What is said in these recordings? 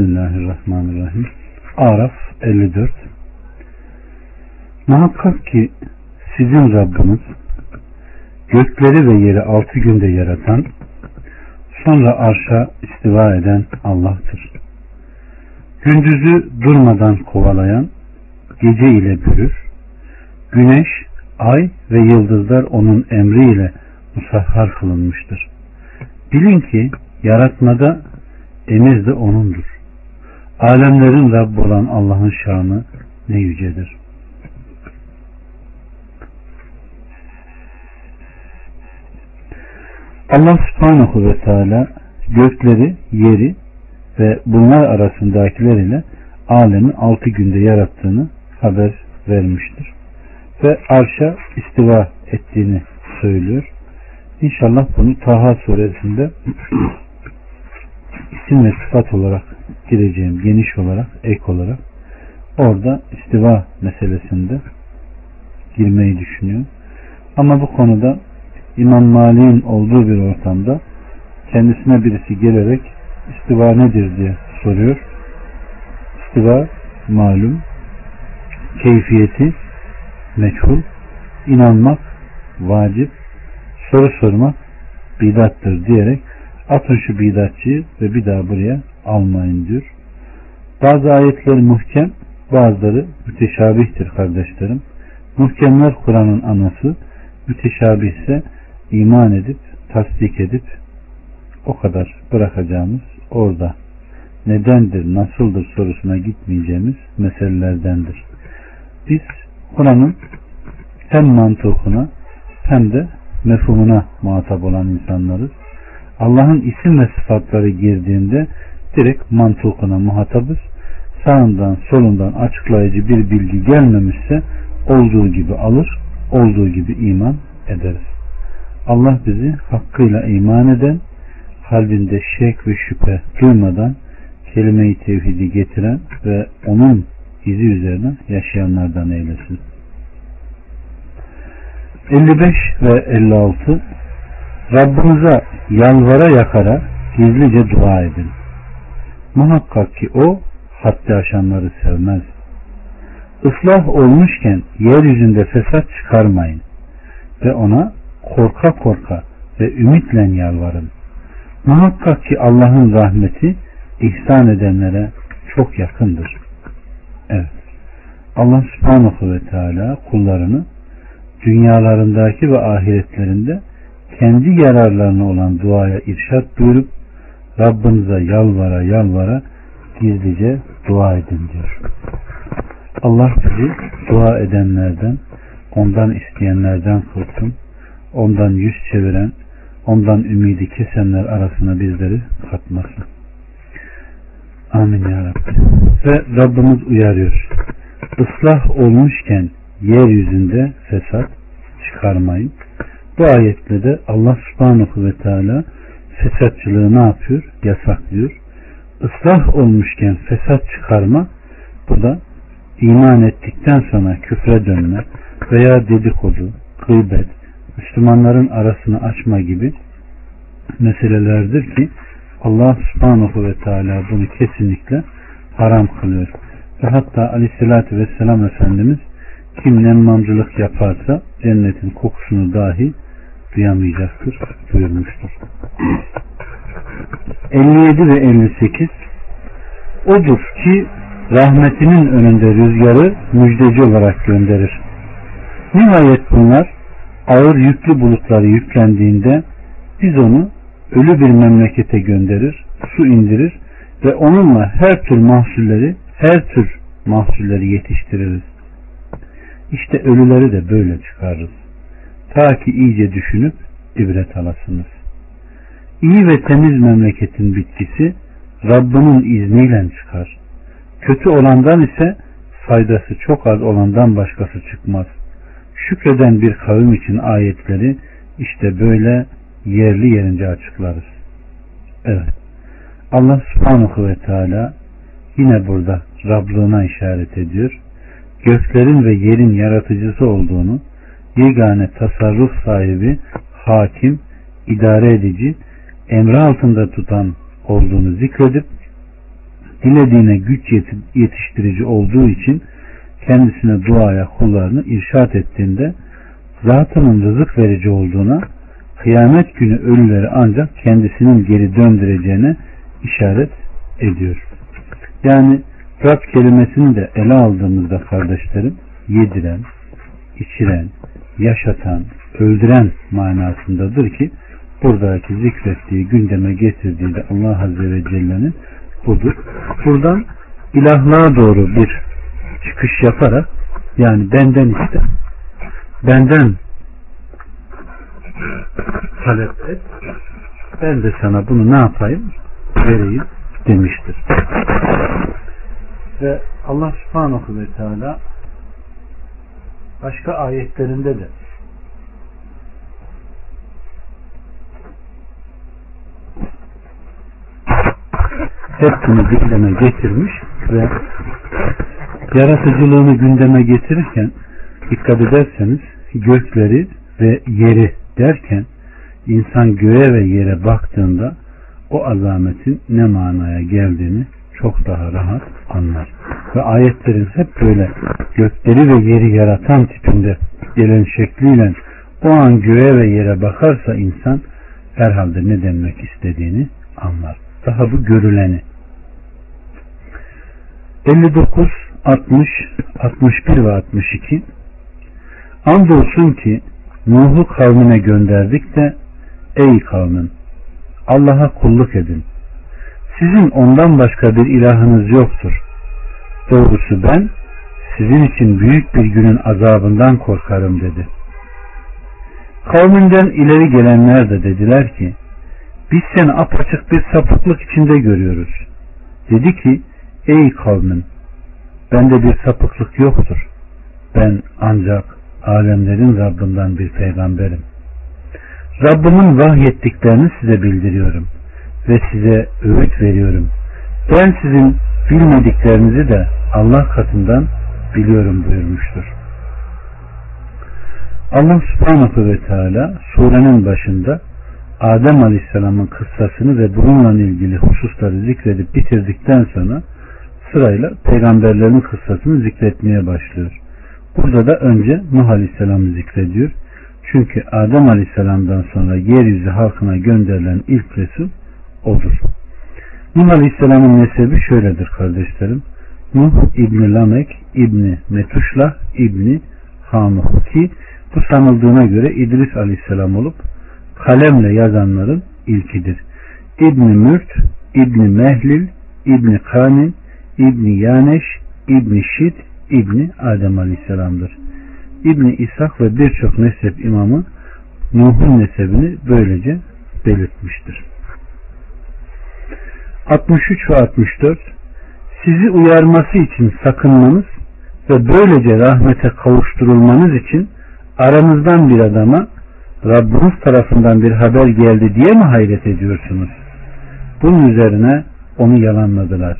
Bismillahirrahmanirrahim. Araf 54 Muhakkak ki sizin Rabbiniz gökleri ve yeri altı günde yaratan sonra arşa istiva eden Allah'tır. Gündüzü durmadan kovalayan gece ile bürür. Güneş, ay ve yıldızlar onun emriyle musahhar kılınmıştır. Bilin ki yaratmada emir de O'nundur. Alemlerin Rabbi olan Allah'ın şanı ne yücedir. Allah subhanahu ve teala gökleri, yeri ve bunlar arasındakiler ile alemi altı günde yarattığını haber vermiştir. Ve arşa istiva ettiğini söylüyor. İnşallah bunu Taha suresinde isim ve sıfat olarak gireceğim geniş olarak ek olarak orada istiva meselesinde girmeyi düşünüyorum. Ama bu konuda İmam Malik'in olduğu bir ortamda kendisine birisi gelerek istiva nedir diye soruyor. İstiva malum, keyfiyeti meçhul, inanmak vacip, soru sormak bidattır diyerek atın şu bidatçıyı ve bir daha buraya almayın diyor. Bazı ayetler muhkem, bazıları müteşabihtir kardeşlerim. Muhkemler Kur'an'ın anası, müteşabih ise iman edip, tasdik edip o kadar bırakacağımız orada nedendir, nasıldır sorusuna gitmeyeceğimiz meselelerdendir. Biz Kur'an'ın hem mantığına hem de mefhumuna muhatap olan insanlarız. Allah'ın isim ve sıfatları girdiğinde direkt mantığına muhatabız. Sağından solundan açıklayıcı bir bilgi gelmemişse olduğu gibi alır, olduğu gibi iman ederiz. Allah bizi hakkıyla iman eden, kalbinde şek ve şüphe duymadan kelime-i tevhidi getiren ve onun izi üzerine yaşayanlardan eylesin. 55 ve 56 Rabbinize yalvara yakara gizlice dua edin. Muhakkak ki o haddi aşanları sevmez. Islah olmuşken yeryüzünde fesat çıkarmayın ve ona korka korka ve ümitle yalvarın. Muhakkak ki Allah'ın rahmeti ihsan edenlere çok yakındır. Evet. Allah subhanahu ve teala kullarını dünyalarındaki ve ahiretlerinde kendi yararlarına olan duaya irşat buyurup Rabbinize yalvara yalvara gizlice dua edin diyor. Allah bizi dua edenlerden, ondan isteyenlerden kılsın, ondan yüz çeviren, ondan ümidi kesenler arasına bizleri katmasın. Amin ya Rabbi. Ve Rabbimiz uyarıyor. Islah olmuşken yeryüzünde fesat çıkarmayın. Bu ayetle de Allah subhanahu ve teala fesatçılığı ne yapıyor? Yasaklıyor. Islah olmuşken fesat çıkarma bu da iman ettikten sonra küfre dönme veya dedikodu, gıybet, Müslümanların arasını açma gibi meselelerdir ki Allah subhanahu ve teala bunu kesinlikle haram kılıyor. Ve hatta aleyhissalatü vesselam Efendimiz kim nemmamcılık yaparsa cennetin kokusunu dahi duyamayacaktır buyurmuştur. 57 ve 58 Odur ki rahmetinin önünde rüzgarı müjdeci olarak gönderir. Nihayet bunlar ağır yüklü bulutları yüklendiğinde biz onu ölü bir memlekete gönderir, su indirir ve onunla her tür mahsulleri, her tür mahsulleri yetiştiririz. İşte ölüleri de böyle çıkarırız. Ta ki iyice düşünüp ibret alasınız. İyi ve temiz memleketin bitkisi Rabbinin izniyle çıkar. Kötü olandan ise faydası çok az olandan başkası çıkmaz. Şükreden bir kavim için ayetleri işte böyle yerli yerince açıklarız. Evet. Allah subhanahu ve teala yine burada Rablığına işaret ediyor. Göklerin ve yerin yaratıcısı olduğunu, yegane tasarruf sahibi, hakim, idare edici, emri altında tutan olduğunu zikredip dilediğine güç yetiştirici olduğu için kendisine duaya kullarını irşat ettiğinde zatının rızık verici olduğuna kıyamet günü ölüleri ancak kendisinin geri döndüreceğine işaret ediyor. Yani Rab kelimesini de ele aldığımızda kardeşlerim yediren, içiren, yaşatan, öldüren manasındadır ki buradaki zikrettiği gündeme getirdiği de Allah Azze ve Celle'nin budur. Buradan ilahlığa doğru bir çıkış yaparak yani benden iste benden talep et ben de sana bunu ne yapayım vereyim demiştir. Ve Allah subhanahu ve teala başka ayetlerinde de. Hepsini gündeme getirmiş ve yaratıcılığını gündeme getirirken dikkat ederseniz gökleri ve yeri derken insan göğe ve yere baktığında o azametin ne manaya geldiğini çok daha rahat anlar. Ve ayetlerin hep böyle gökleri ve yeri yaratan tipinde gelen şekliyle o an göğe ve yere bakarsa insan herhalde ne demek istediğini anlar. Daha bu görüleni. 59, 60, 61 ve 62 Andolsun ki Nuh'u kavmine gönderdik de ey kavmin Allah'a kulluk edin. Sizin ondan başka bir ilahınız yoktur. Doğrusu ben sizin için büyük bir günün azabından korkarım dedi. Kavminden ileri gelenler de dediler ki biz seni apaçık bir sapıklık içinde görüyoruz. Dedi ki ey kavmin bende bir sapıklık yoktur. Ben ancak alemlerin Rabbinden bir peygamberim. Rabbimin vahyettiklerini size bildiriyorum ve size öğüt veriyorum. Ben sizin bilmediklerinizi de Allah katından biliyorum buyurmuştur. Allah subhanahu ve teala surenin başında Adem Aleyhisselam'ın kıssasını ve bununla ilgili hususları zikredip bitirdikten sonra sırayla peygamberlerin kıssasını zikretmeye başlıyor. Burada da önce Nuh Aleyhisselam'ı zikrediyor. Çünkü Adem Aleyhisselam'dan sonra yeryüzü halkına gönderilen ilk Resul odur. Nuh Aleyhisselam'ın nesebi şöyledir kardeşlerim. Nuh İbni Lamek, İbni Metuşlah, İbni Hamuh ki bu sanıldığına göre İdris Aleyhisselam olup kalemle yazanların ilkidir. İbni Mürt, İbni Mehlil, İbni Kanin, İbni Yaneş, İbni Şid, İbni Adem Aleyhisselam'dır. İbni İshak ve birçok mezhep imamı Nuh'un nesebini böylece belirtmiştir. 63 ve 64 Sizi uyarması için sakınmanız ve böylece rahmete kavuşturulmanız için aranızdan bir adama Rabbiniz tarafından bir haber geldi diye mi hayret ediyorsunuz? Bunun üzerine onu yalanladılar.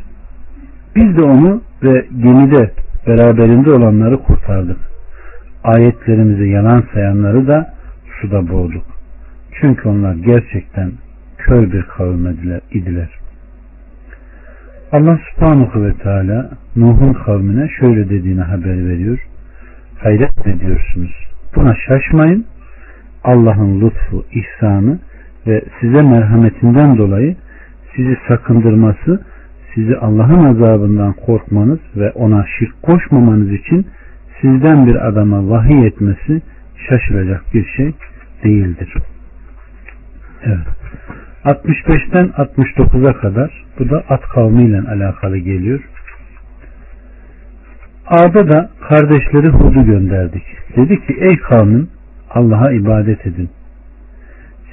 Biz de onu ve gemide beraberinde olanları kurtardık. Ayetlerimizi yalan sayanları da suda boğduk. Çünkü onlar gerçekten kör bir kavim idiler. Allah subhanahu ve teala Nuh'un kavmine şöyle dediğini haber veriyor. Hayret ediyorsunuz. Buna şaşmayın. Allah'ın lütfu, ihsanı ve size merhametinden dolayı sizi sakındırması sizi Allah'ın azabından korkmanız ve ona şirk koşmamanız için sizden bir adama vahiy etmesi şaşılacak bir şey değildir. Evet. 65'ten 69'a kadar bu da at kavmiyle alakalı geliyor. Ağda da kardeşleri Hud'u gönderdik. Dedi ki ey kavmin Allah'a ibadet edin.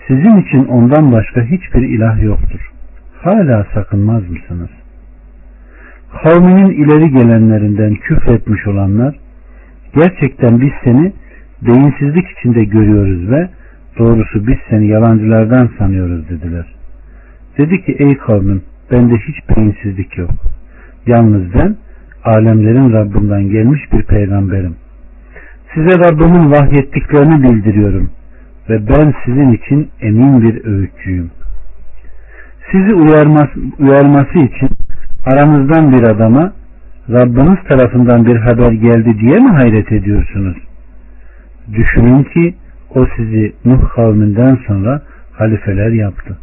Sizin için ondan başka hiçbir ilah yoktur. Hala sakınmaz mısınız? kavminin ileri gelenlerinden küfretmiş olanlar gerçekten biz seni beyinsizlik içinde görüyoruz ve doğrusu biz seni yalancılardan sanıyoruz dediler. Dedi ki ey kavmim bende hiç beyinsizlik yok. Yalnız ben alemlerin Rabbinden gelmiş bir peygamberim. Size Rabbimin vahyettiklerini bildiriyorum ve ben sizin için emin bir öğütçüyüm. Sizi uyarması, uyarması için aramızdan bir adama Rabbiniz tarafından bir haber geldi diye mi hayret ediyorsunuz? Düşünün ki o sizi Nuh kavminden sonra halifeler yaptı.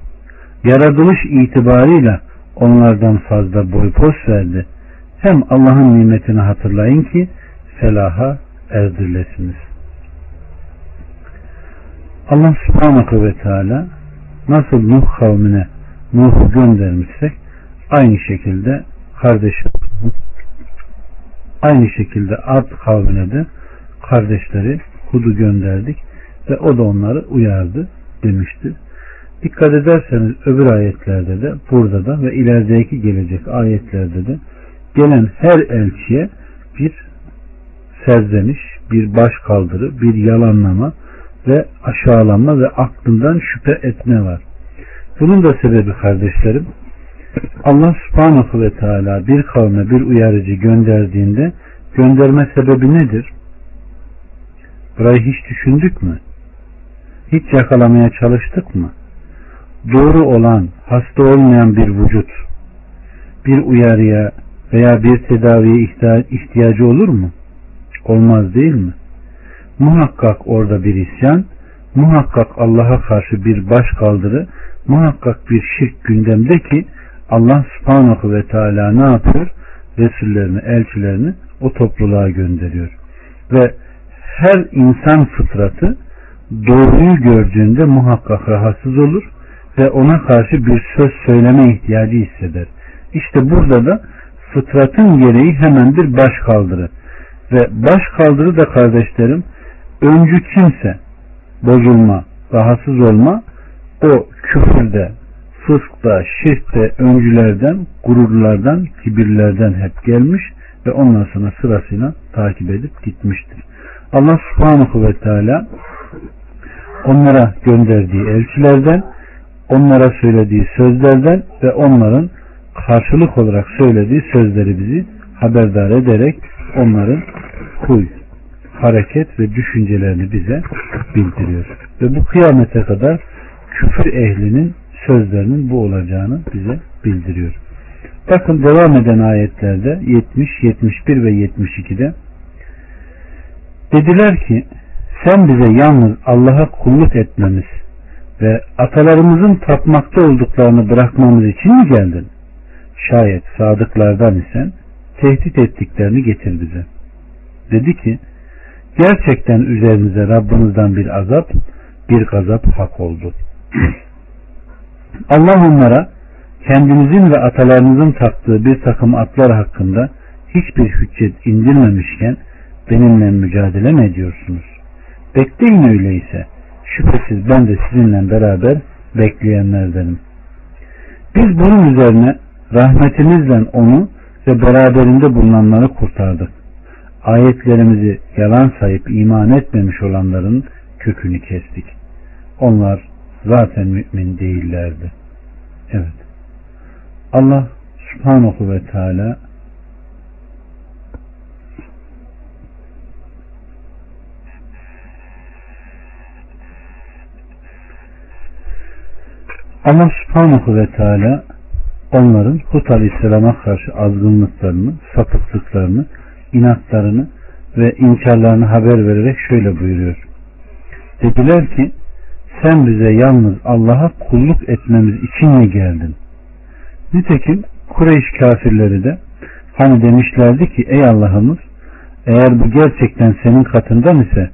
Yaratılış itibarıyla onlardan fazla boy poz verdi. Hem Allah'ın nimetini hatırlayın ki felaha erdirilesiniz. Allah subhanahu ve teala nasıl Nuh kavmine Nuh'u göndermişsek aynı şekilde kardeşi aynı şekilde Ad kavmine de kardeşleri Hud'u gönderdik ve o da onları uyardı demiştir. Dikkat ederseniz öbür ayetlerde de burada da ve ilerideki gelecek ayetlerde de gelen her elçiye bir serzeniş, bir baş kaldırı, bir yalanlama ve aşağılama ve aklından şüphe etme var. Bunun da sebebi kardeşlerim Allah subhanahu ve teala bir kavme bir uyarıcı gönderdiğinde gönderme sebebi nedir? Burayı hiç düşündük mü? Hiç yakalamaya çalıştık mı? Doğru olan, hasta olmayan bir vücut bir uyarıya veya bir tedaviye ihtiyacı olur mu? Olmaz değil mi? Muhakkak orada bir isyan, muhakkak Allah'a karşı bir baş kaldırı, muhakkak bir şirk gündemde ki Allah subhanahu ve teala ne yapıyor? Resullerini, elçilerini o topluluğa gönderiyor. Ve her insan fıtratı doğruyu gördüğünde muhakkak rahatsız olur ve ona karşı bir söz söyleme ihtiyacı hisseder. İşte burada da fıtratın gereği hemen bir baş kaldırı. Ve baş kaldırı da kardeşlerim öncü kimse bozulma, rahatsız olma o küfürde, fıskta, şirkte öncülerden, gururlardan, kibirlerden hep gelmiş ve ondan sonra sırasıyla takip edip gitmiştir. Allah subhanahu ve teala onlara gönderdiği elçilerden, onlara söylediği sözlerden ve onların karşılık olarak söylediği sözleri bizi haberdar ederek onların huy, hareket ve düşüncelerini bize bildiriyor. Ve bu kıyamete kadar küfür ehlinin sözlerinin bu olacağını bize bildiriyor. Bakın devam eden ayetlerde 70, 71 ve 72'de dediler ki sen bize yalnız Allah'a kulluk etmemiz ve atalarımızın tapmakta olduklarını bırakmamız için mi geldin? Şayet sadıklardan isen tehdit ettiklerini getir bize. Dedi ki gerçekten üzerinize Rabbinizden bir azap, bir gazap hak oldu. Allah onlara kendinizin ve atalarınızın taktığı bir takım atlar hakkında hiçbir hüccet indirmemişken benimle mücadele mi ediyorsunuz? Bekleyin öyleyse. Şüphesiz ben de sizinle beraber bekleyenlerdenim. Biz bunun üzerine rahmetimizle onu ve beraberinde bulunanları kurtardık. Ayetlerimizi yalan sayıp iman etmemiş olanların kökünü kestik. Onlar zaten mümin değillerdi. Evet. Allah subhanahu ve teala Allah subhanahu ve teala onların Hud aleyhisselama karşı azgınlıklarını, sapıklıklarını, inatlarını ve inkarlarını haber vererek şöyle buyuruyor. Dediler ki sen bize yalnız Allah'a kulluk etmemiz için mi geldin? Nitekim Kureyş kafirleri de hani demişlerdi ki ey Allah'ımız eğer bu gerçekten senin katından ise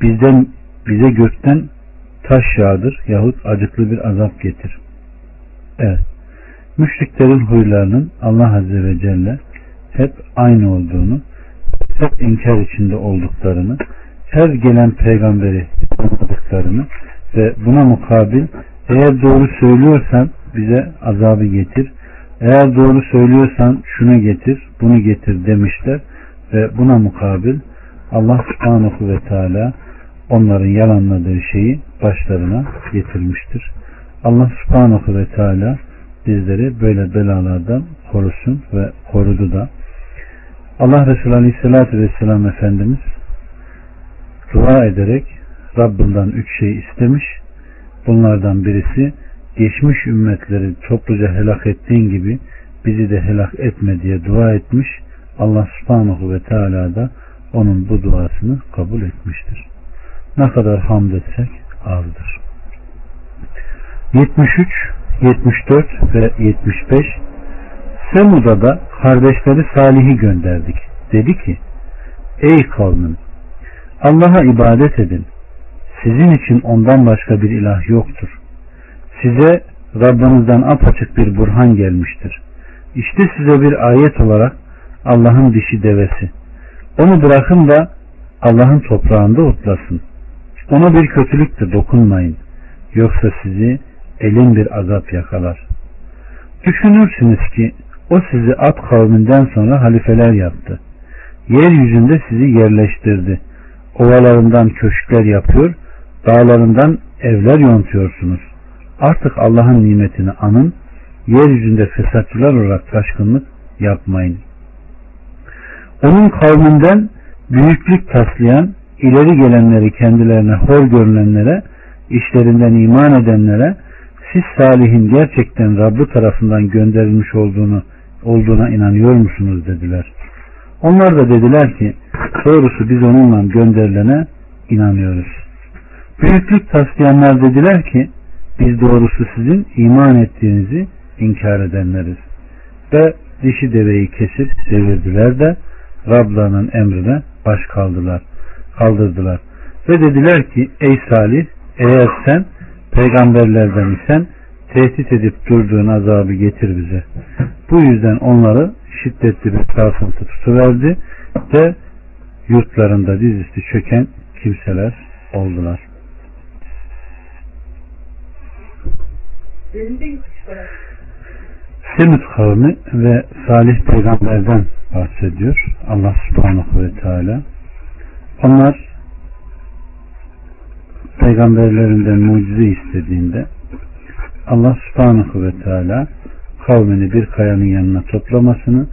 bizden bize gökten taş yağdır yahut acıklı bir azap getir. Evet. Müşriklerin huylarının Allah Azze ve Celle hep aynı olduğunu, hep inkar içinde olduklarını, her gelen peygamberi tanıdıklarını ve buna mukabil eğer doğru söylüyorsan bize azabı getir. Eğer doğru söylüyorsan şunu getir, bunu getir demişler ve buna mukabil Allah subhanahu ve teala onların yalanladığı şeyi başlarına getirmiştir. Allah subhanahu ve teala bizleri böyle belalardan korusun ve korudu da. Allah Resulü Aleyhisselatü Vesselam Efendimiz dua ederek Rabbinden üç şey istemiş. Bunlardan birisi geçmiş ümmetleri topluca helak ettiğin gibi bizi de helak etme diye dua etmiş. Allah subhanahu ve teala da onun bu duasını kabul etmiştir. Ne kadar hamd etsek azdır. 73, 74 ve 75 Semud'a da kardeşleri Salih'i gönderdik. Dedi ki, Ey kavmim! Allah'a ibadet edin. Sizin için ondan başka bir ilah yoktur. Size Rabbinizden apaçık bir burhan gelmiştir. İşte size bir ayet olarak Allah'ın dişi devesi. Onu bırakın da Allah'ın toprağında otlasın. Ona bir kötülük de dokunmayın. Yoksa sizi elin bir azap yakalar. Düşünürsünüz ki o sizi at kavminden sonra halifeler yaptı. Yeryüzünde sizi yerleştirdi. Ovalarından köşkler yapıyor, dağlarından evler yontuyorsunuz. Artık Allah'ın nimetini anın, yeryüzünde fesatçılar olarak taşkınlık yapmayın. Onun kavminden büyüklük taslayan, ileri gelenleri kendilerine hor görünenlere, işlerinden iman edenlere, siz Salih'in gerçekten Rabbi tarafından gönderilmiş olduğunu olduğuna inanıyor musunuz dediler. Onlar da dediler ki doğrusu biz onunla gönderilene inanıyoruz. Büyüklük taslayanlar dediler ki biz doğrusu sizin iman ettiğinizi inkar edenleriz. Ve dişi deveyi kesip devirdiler de Rablarının emrine baş kaldılar, kaldırdılar. Ve dediler ki ey Salih eğer sen peygamberlerden isen tehdit edip durduğun azabı getir bize. Bu yüzden onları şiddetli bir sarsıntı tutuverdi ve yurtlarında dizüstü çöken kimseler oldular. Semut kavmi ve Salih peygamberden bahsediyor Allah subhanahu ve teala. Onlar peygamberlerinden mucize istediğinde Allah subhanahu ve teala kavmini bir kayanın yanına toplamasını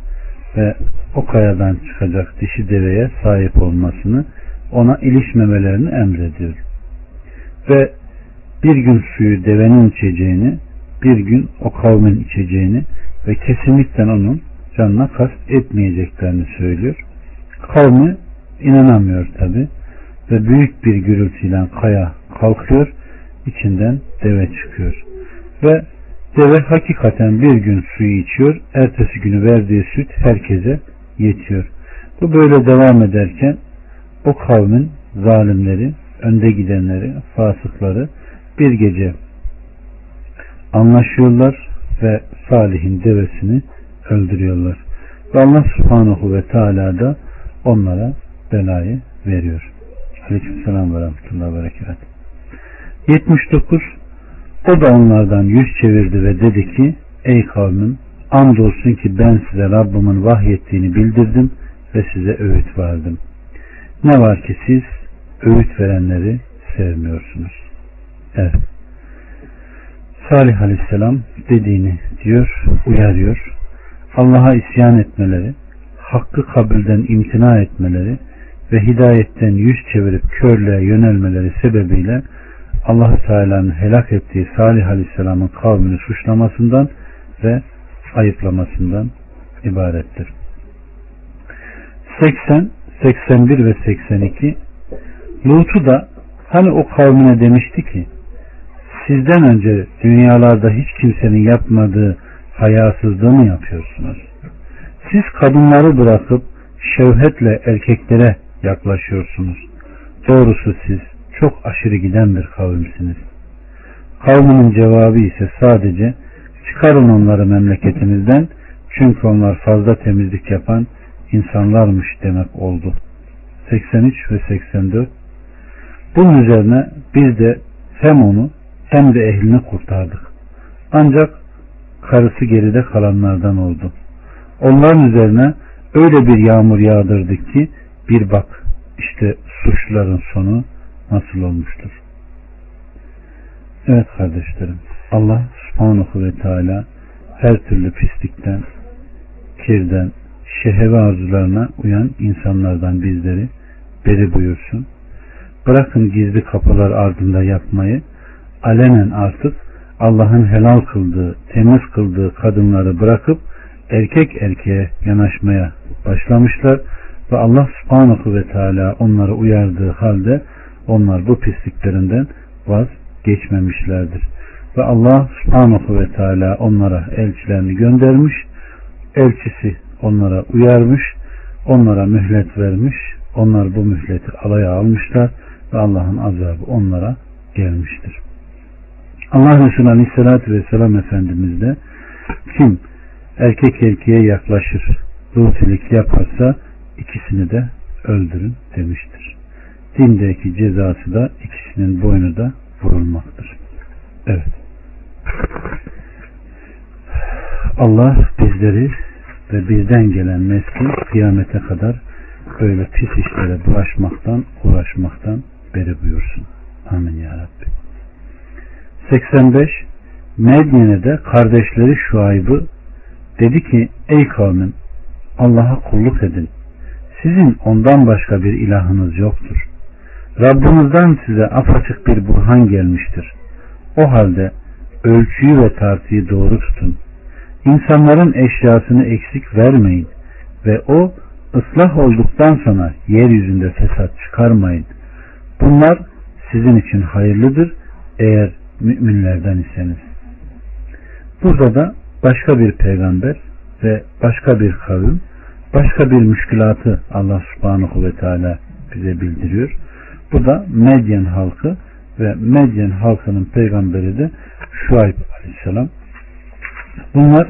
ve o kayadan çıkacak dişi deveye sahip olmasını ona ilişmemelerini emrediyor. Ve bir gün suyu devenin içeceğini, bir gün o kavmin içeceğini ve kesinlikle onun canına kast etmeyeceklerini söylüyor. Kavmi inanamıyor tabi ve büyük bir gürültüyle kaya kalkıyor, içinden deve çıkıyor. Ve deve hakikaten bir gün suyu içiyor, ertesi günü verdiği süt herkese yetiyor. Bu böyle devam ederken o kavmin zalimleri, önde gidenleri, fasıkları bir gece anlaşıyorlar ve Salih'in devesini öldürüyorlar. Ve Allah subhanahu ve teala da onlara belayı veriyor. Aleykümselam ve rahmetullahi ve berekat. 79 O da onlardan yüz çevirdi ve dedi ki Ey kavmim andolsun ki ben size Rabbimin vahyettiğini bildirdim ve size öğüt verdim. Ne var ki siz öğüt verenleri sevmiyorsunuz. Evet. Salih Aleyhisselam dediğini diyor, uyarıyor. Allah'a isyan etmeleri, hakkı kabulden imtina etmeleri ve hidayetten yüz çevirip körlüğe yönelmeleri sebebiyle allah Teala'nın helak ettiği Salih Aleyhisselam'ın kavmini suçlamasından ve ayıplamasından ibarettir. 80, 81 ve 82 Lut'u da hani o kavmine demişti ki sizden önce dünyalarda hiç kimsenin yapmadığı hayasızlığı mı yapıyorsunuz? Siz kadınları bırakıp şevhetle erkeklere yaklaşıyorsunuz. Doğrusu siz çok aşırı giden bir kavimsiniz. Kavminin cevabı ise sadece çıkarın onları memleketinizden çünkü onlar fazla temizlik yapan insanlarmış demek oldu. 83 ve 84 Bunun üzerine biz de hem onu hem de ehlini kurtardık. Ancak karısı geride kalanlardan oldu. Onların üzerine öyle bir yağmur yağdırdık ki bir bak işte suçluların sonu nasıl olmuştur. Evet kardeşlerim Allah subhanahu ve teala her türlü pislikten, kirden, şehevi arzularına uyan insanlardan bizleri beri buyursun. Bırakın gizli kapılar ardında yapmayı, alenen artık Allah'ın helal kıldığı, temiz kıldığı kadınları bırakıp erkek erkeğe yanaşmaya başlamışlar ve Allah subhanahu ve teala onları uyardığı halde onlar bu pisliklerinden vazgeçmemişlerdir. Ve Allah subhanahu ve teala onlara elçilerini göndermiş. Elçisi onlara uyarmış. Onlara mühlet vermiş. Onlar bu mühleti alaya almışlar ve Allah'ın azabı onlara gelmiştir. Allah Resulü Aleyhisselatü Vesselam Efendimiz de kim erkek erkeğe yaklaşır, rutilik yaparsa ikisini de öldürün demiştir. Dindeki cezası da ikisinin boynu da vurulmaktır. Evet. Allah bizleri ve bizden gelen nesli kıyamete kadar böyle pis işlere bulaşmaktan, uğraşmaktan beri buyursun. Amin ya Rabbi. 85 Medyen'e kardeşleri Şuayb'ı dedi ki ey kavmin Allah'a kulluk edin. Sizin ondan başka bir ilahınız yoktur. Rabbinizden size apaçık bir burhan gelmiştir. O halde ölçüyü ve tartıyı doğru tutun. İnsanların eşyasını eksik vermeyin ve o ıslah olduktan sonra yeryüzünde fesat çıkarmayın. Bunlar sizin için hayırlıdır eğer müminlerden iseniz. Burada da başka bir peygamber ve başka bir kavim, başka bir müşkülatı Allah subhanahu ve teala bize bildiriyor. Bu da Medyen halkı ve Medyen halkının peygamberi de Şuayb aleyhisselam. Bunlar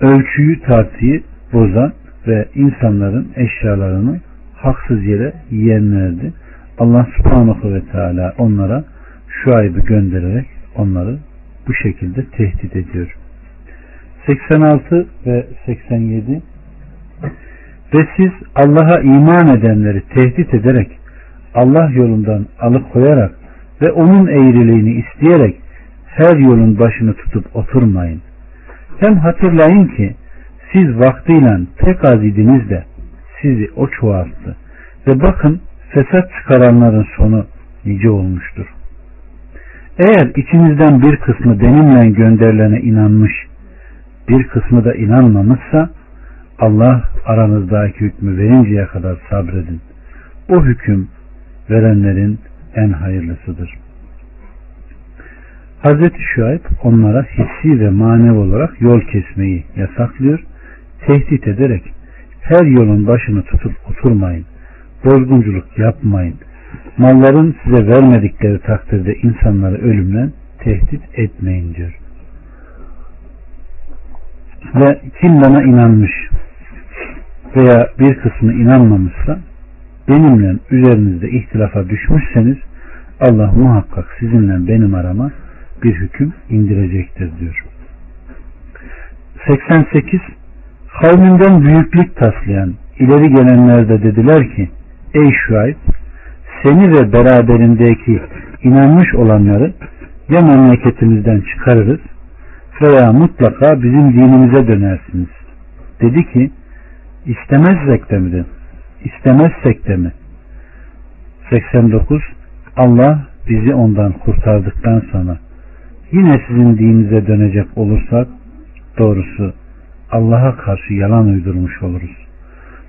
ölçüyü tartıyı bozan ve insanların eşyalarını haksız yere yiyenlerdi. Allah subhanahu ve teala onlara Şuayb'ı göndererek onları bu şekilde tehdit ediyor. 86 ve 87 ve siz Allah'a iman edenleri tehdit ederek Allah yolundan alıkoyarak ve onun eğriliğini isteyerek her yolun başını tutup oturmayın. Hem hatırlayın ki siz vaktiyle pek az idiniz de sizi o çoğalttı. Ve bakın fesat çıkaranların sonu nice olmuştur. Eğer içinizden bir kısmı benimle gönderilene inanmış, bir kısmı da inanmamışsa Allah aranızdaki hükmü verinceye kadar sabredin. O hüküm verenlerin en hayırlısıdır. Hazreti Şuayb onlara hissi ve manevi olarak yol kesmeyi yasaklıyor, tehdit ederek her yolun başını tutup oturmayın, bozgunculuk yapmayın, malların size vermedikleri takdirde insanları ölümle tehdit etmeyin diyor. Ve kim bana inanmış veya bir kısmı inanmamışsa benimle üzerinizde ihtilafa düşmüşseniz Allah muhakkak sizinle benim arama bir hüküm indirecektir diyor. 88 Kavminden büyüklük taslayan ileri gelenler de dediler ki Ey Şuayb seni ve beraberindeki inanmış olanları ya memleketimizden çıkarırız veya mutlaka bizim dinimize dönersiniz. Dedi ki istemezsek de mi? İstemezsek de mi? 89 Allah bizi ondan kurtardıktan sonra yine sizin dininize dönecek olursak doğrusu Allah'a karşı yalan uydurmuş oluruz.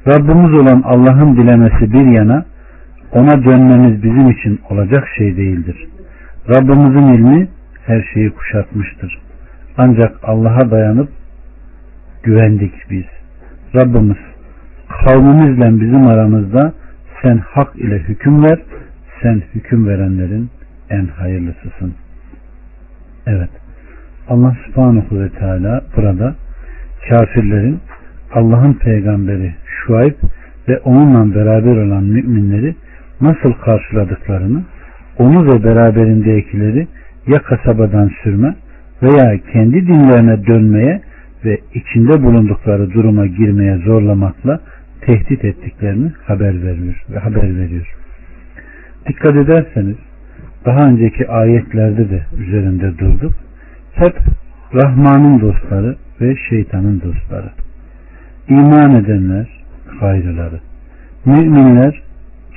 Rabbimiz olan Allah'ın dilemesi bir yana ona dönmemiz bizim için olacak şey değildir. Rabbimizin ilmi her şeyi kuşatmıştır. Ancak Allah'a dayanıp güvendik biz. Rabbimiz kavmimizle bizim aramızda sen hak ile hüküm ver, sen hüküm verenlerin en hayırlısısın. Evet. Allah subhanahu ve teala burada kafirlerin Allah'ın peygamberi Şuayb ve onunla beraber olan müminleri nasıl karşıladıklarını, onu ve beraberindekileri ya kasabadan sürme veya kendi dinlerine dönmeye ve içinde bulundukları duruma girmeye zorlamakla tehdit ettiklerini haber veriyor ve haber veriyor. Dikkat ederseniz daha önceki ayetlerde de üzerinde durduk. Hep Rahman'ın dostları ve şeytanın dostları. İman edenler gayrıları. Müminler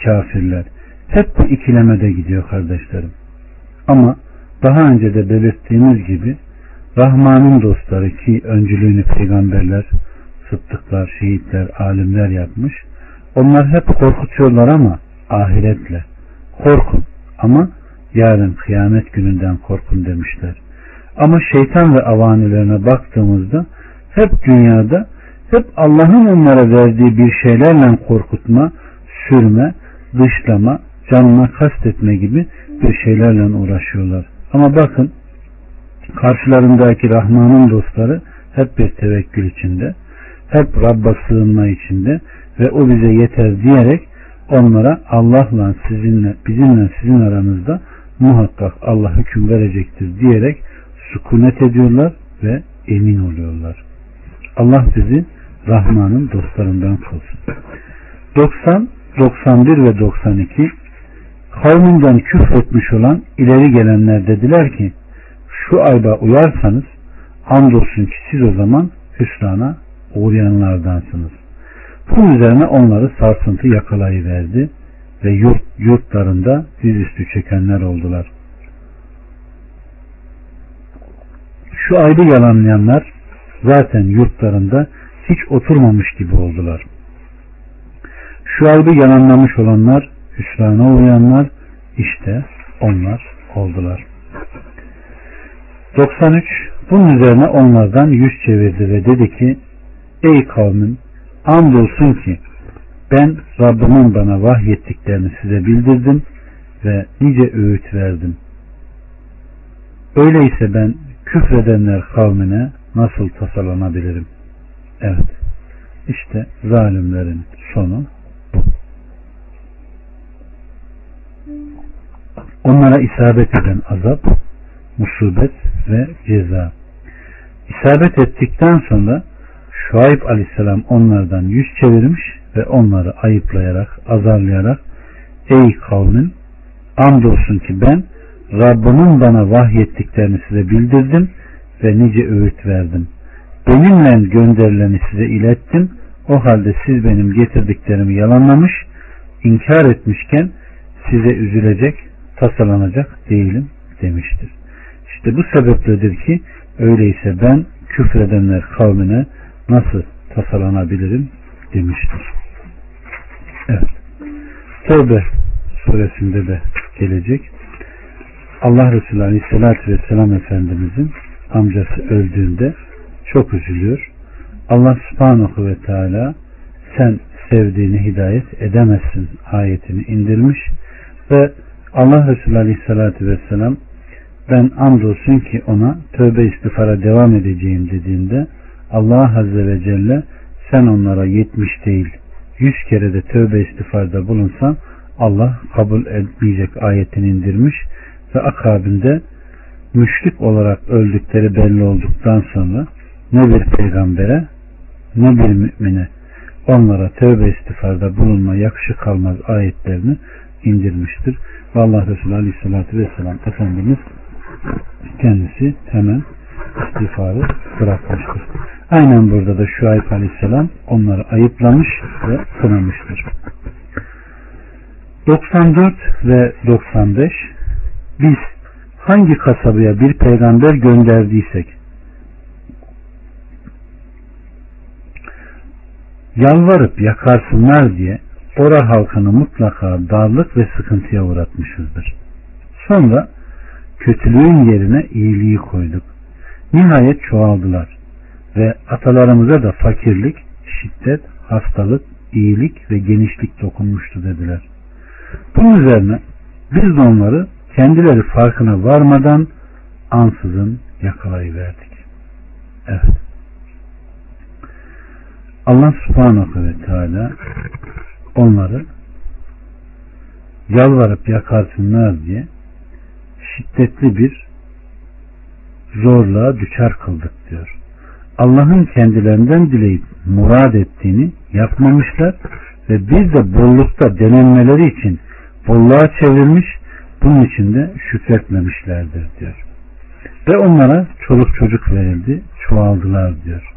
kafirler. Hep bu ikilemede gidiyor kardeşlerim. Ama daha önce de belirttiğimiz gibi Rahman'ın dostları ki öncülüğünü peygamberler, sıddıklar, şehitler, alimler yapmış. Onlar hep korkutuyorlar ama ahiretle. Korkun ama yarın kıyamet gününden korkun demişler. Ama şeytan ve avanilerine baktığımızda hep dünyada hep Allah'ın onlara verdiği bir şeylerle korkutma, sürme, dışlama, canına kastetme gibi bir şeylerle uğraşıyorlar. Ama bakın karşılarındaki Rahman'ın dostları hep bir tevekkül içinde, hep Rabb'a sığınma içinde ve o bize yeter diyerek onlara Allah'la sizinle bizimle sizin aranızda muhakkak Allah hüküm verecektir diyerek sükunet ediyorlar ve emin oluyorlar. Allah bizi Rahman'ın dostlarından kılsın. 90, 91 ve 92 kavminden küfretmiş olan ileri gelenler dediler ki şu ayda uyarsanız andolsun ki siz o zaman hüsrana uğrayanlardansınız. Bunun üzerine onları sarsıntı yakalayıverdi ve yurt, yurtlarında yüzüstü çekenler oldular. Şu aydı yalanlayanlar zaten yurtlarında hiç oturmamış gibi oldular. Şu aydı yalanlamış olanlar, hüsrana uğrayanlar işte onlar oldular. 93 Bunun üzerine onlardan yüz çevirdi ve dedi ki Ey kavmin andolsun ki ben Rabbimin bana vahyettiklerini size bildirdim ve nice öğüt verdim. Öyleyse ben küfredenler kavmine nasıl tasalanabilirim? Evet. İşte zalimlerin sonu bu. Onlara isabet eden azap, musibet ve ceza. İsabet ettikten sonra Şuayb aleyhisselam onlardan yüz çevirmiş ve onları ayıplayarak, azarlayarak Ey kavmin andolsun ki ben Rabbimin bana vahyettiklerini size bildirdim ve nice öğüt verdim. Benimle gönderileni size ilettim. O halde siz benim getirdiklerimi yalanlamış, inkar etmişken size üzülecek, tasalanacak değilim demiştir. İşte bu sebepledir ki öyleyse ben küfredenler kavmine nasıl tasalanabilirim demiştir. Evet. Tevbe suresinde de gelecek. Allah Resulü Aleyhisselatü Vesselam Efendimizin amcası öldüğünde çok üzülüyor. Allah subhanahu ve teala sen sevdiğini hidayet edemezsin ayetini indirmiş ve Allah Resulü Aleyhisselatü Vesselam ben andolsun ki ona tövbe istifara devam edeceğim dediğinde Allah Azze ve Celle sen onlara yetmiş değil yüz kere de tövbe istifarda bulunsan Allah kabul etmeyecek ayetini indirmiş ve akabinde müşrik olarak öldükleri belli olduktan sonra ne bir peygambere ne bir mümine onlara tövbe istifarda bulunma yakışık kalmaz ayetlerini indirmiştir. Ve Allah Resulü Aleyhisselatü Vesselam Efendimiz kendisi hemen istiğfarı bırakmıştır. Aynen burada da Şuayb Aleyhisselam onları ayıplamış ve kınamıştır. 94 ve 95 biz hangi kasabaya bir peygamber gönderdiysek yalvarıp yakarsınlar diye ora halkını mutlaka darlık ve sıkıntıya uğratmışızdır. Sonra kötülüğün yerine iyiliği koyduk. Nihayet çoğaldılar ve atalarımıza da fakirlik, şiddet, hastalık, iyilik ve genişlik dokunmuştu dediler. Bunun üzerine biz de onları kendileri farkına varmadan ansızın yakalayıverdik. Evet. Allah subhanahu ve teala onları yalvarıp yakarsınlar diye şiddetli bir zorluğa düşer kıldık diyor. Allah'ın kendilerinden dileyip murad ettiğini yapmamışlar ve biz de bollukta denenmeleri için bolluğa çevrilmiş bunun için de şükretmemişlerdir diyor. Ve onlara çoluk çocuk verildi, çoğaldılar diyor.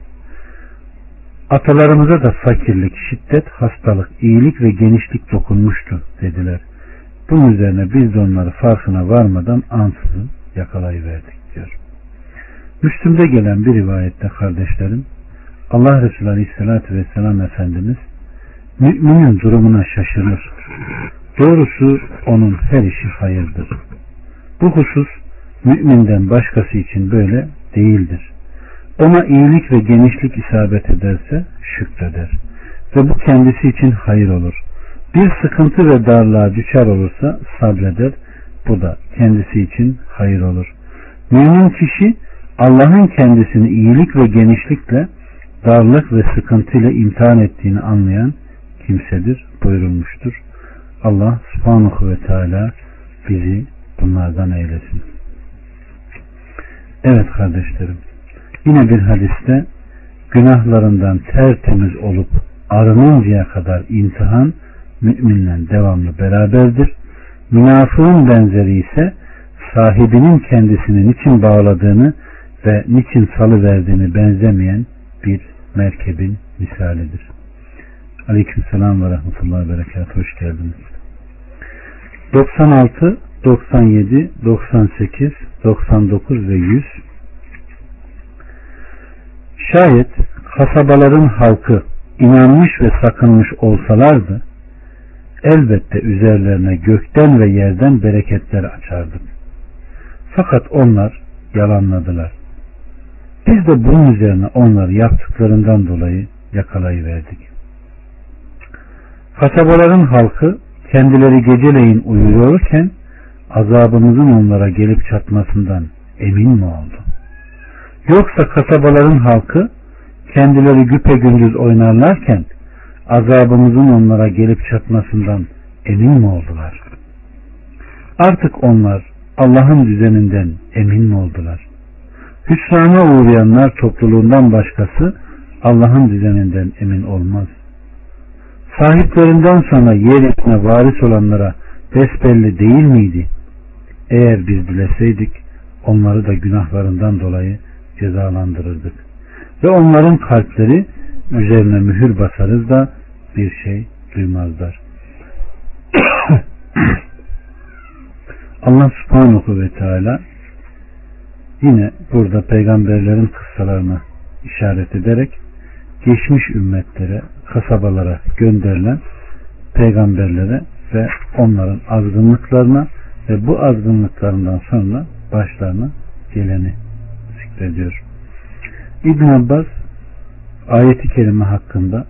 Atalarımıza da fakirlik, şiddet, hastalık, iyilik ve genişlik dokunmuştu dediler. Bunun üzerine biz de onları farkına varmadan ansızın yakalayıverdik diyor. Müslüm'de gelen bir rivayette kardeşlerim Allah Resulü Aleyhisselatü Vesselam Efendimiz müminin durumuna şaşırır. Doğrusu onun her işi hayırdır. Bu husus müminden başkası için böyle değildir. Ona iyilik ve genişlik isabet ederse şükreder. Ve bu kendisi için hayır olur. Bir sıkıntı ve darlığa düşer olursa sabreder. Bu da kendisi için hayır olur. Mümin kişi Allah'ın kendisini iyilik ve genişlikle darlık ve sıkıntıyla imtihan ettiğini anlayan kimsedir buyurulmuştur. Allah subhanahu ve teala bizi bunlardan eylesin. Evet kardeşlerim. Yine bir hadiste günahlarından tertemiz olup arınıncaya kadar imtihan müminle devamlı beraberdir. Münafığın benzeri ise sahibinin kendisini niçin bağladığını ve niçin salı verdiğini benzemeyen bir merkebin misalidir. Aleyküm selam ve rahmetullahi ve berekat. Hoş geldiniz. 96, 97, 98, 99 ve 100 Şayet kasabaların halkı inanmış ve sakınmış olsalardı elbette üzerlerine gökten ve yerden bereketler açardık. Fakat onlar yalanladılar. Biz de bunun üzerine onları yaptıklarından dolayı yakalayıverdik. Kasabaların halkı kendileri geceleyin uyuyorken azabımızın onlara gelip çatmasından emin mi oldu? Yoksa kasabaların halkı kendileri güpe gündüz oynarlarken azabımızın onlara gelip çatmasından emin mi oldular? Artık onlar Allah'ın düzeninden emin mi oldular? Hüsrana uğrayanlar topluluğundan başkası Allah'ın düzeninden emin olmaz. Sahiplerinden sonra yeryüzüne varis olanlara besbelli değil miydi? Eğer biz dileseydik onları da günahlarından dolayı cezalandırırdık. Ve onların kalpleri üzerine mühür basarız da bir şey duymazlar. Allah subhanahu ve teala yine burada peygamberlerin kıssalarına işaret ederek geçmiş ümmetlere, kasabalara gönderilen peygamberlere ve onların azgınlıklarına ve bu azgınlıklarından sonra başlarına geleni zikrediyor. İbn Abbas ayeti kerime hakkında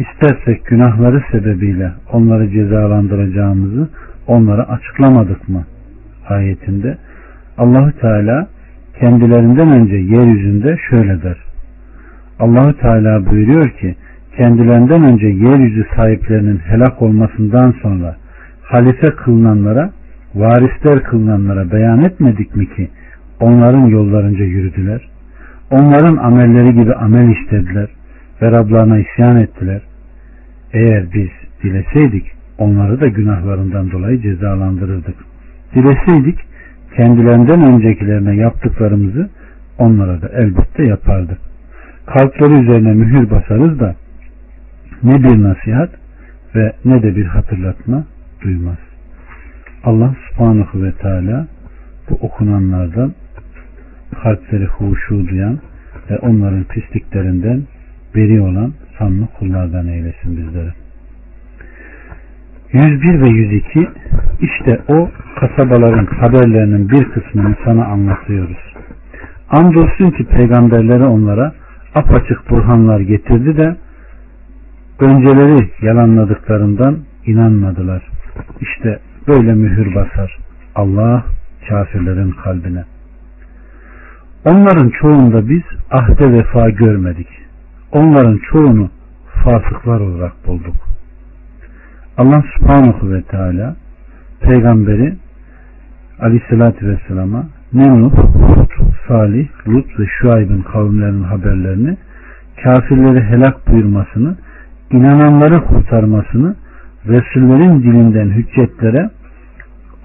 istersek günahları sebebiyle onları cezalandıracağımızı onlara açıklamadık mı ayetinde Allahü Teala kendilerinden önce yeryüzünde şöyle der. Allahü Teala buyuruyor ki kendilerinden önce yeryüzü sahiplerinin helak olmasından sonra halife kılınanlara, varisler kılınanlara beyan etmedik mi ki onların yollarınca yürüdüler. Onların amelleri gibi amel işlediler ve Rablarına isyan ettiler. Eğer biz dileseydik onları da günahlarından dolayı cezalandırırdık. Dileseydik kendilerinden öncekilerine yaptıklarımızı onlara da elbette yapardık. Kalpleri üzerine mühür basarız da ne bir nasihat ve ne de bir hatırlatma duymaz. Allah subhanahu ve teala bu okunanlardan kalpleri huşu duyan ve onların pisliklerinden beri olan sanlı kullardan eylesin bizleri. 101 ve 102 işte o kasabaların haberlerinin bir kısmını sana anlatıyoruz. Andolsun ki peygamberleri onlara apaçık burhanlar getirdi de önceleri yalanladıklarından inanmadılar. İşte böyle mühür basar Allah kafirlerin kalbine. Onların çoğunda biz ahde vefa görmedik. Onların çoğunu fasıklar olarak bulduk. Allah subhanahu ve teala peygamberi aleyhissalatü vesselama Nemruh, Hud, Salih, Lut ve Şuayb'ın kavimlerinin haberlerini kafirleri helak buyurmasını inananları kurtarmasını Resullerin dilinden hüccetlere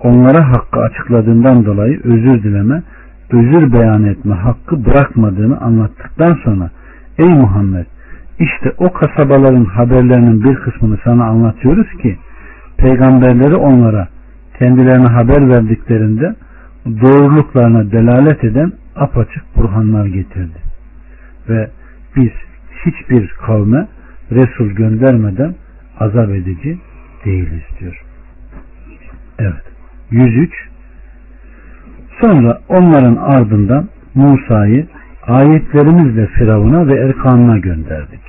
onlara hakkı açıkladığından dolayı özür dileme özür beyan etme hakkı bırakmadığını anlattıktan sonra ey Muhammed işte o kasabaların haberlerinin bir kısmını sana anlatıyoruz ki peygamberleri onlara kendilerine haber verdiklerinde doğruluklarına delalet eden apaçık burhanlar getirdi. Ve biz hiçbir kavme Resul göndermeden azap edici değiliz diyor. Evet. 103 Sonra onların ardından Musa'yı ayetlerimizle Firavun'a ve Erkan'ına gönderdik.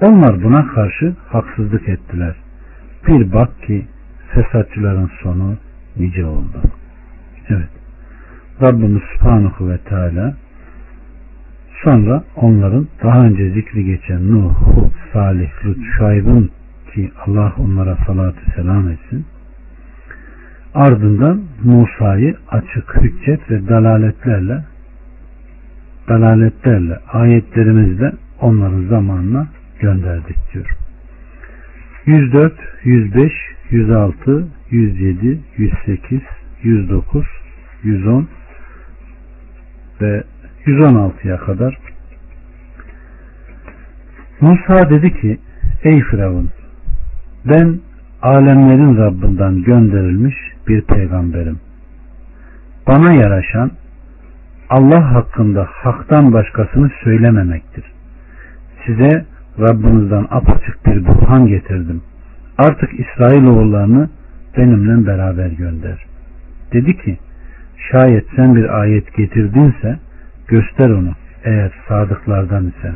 Onlar buna karşı haksızlık ettiler. Bir bak ki fesatçıların sonu nice oldu. Evet. Rabbimiz Subhanahu ve Teala sonra onların daha önce zikri geçen Nuh, Hud, Salih, Lut, Şayb'ın ki Allah onlara salatü selam etsin ardından Musa'yı açık hüccet ve dalaletlerle dalaletlerle ayetlerimizle onların zamanına gönderdik diyor. 104, 105, 106, 107, 108, 109, 110 ve 116'ya kadar Musa dedi ki ey Firavun ben alemlerin Rabbinden gönderilmiş bir peygamberim. Bana yaraşan Allah hakkında haktan başkasını söylememektir. Size Rabbinizden apaçık bir burhan getirdim. Artık İsrailoğullarını benimle beraber gönder. Dedi ki şayet sen bir ayet getirdinse göster onu eğer sadıklardan isen.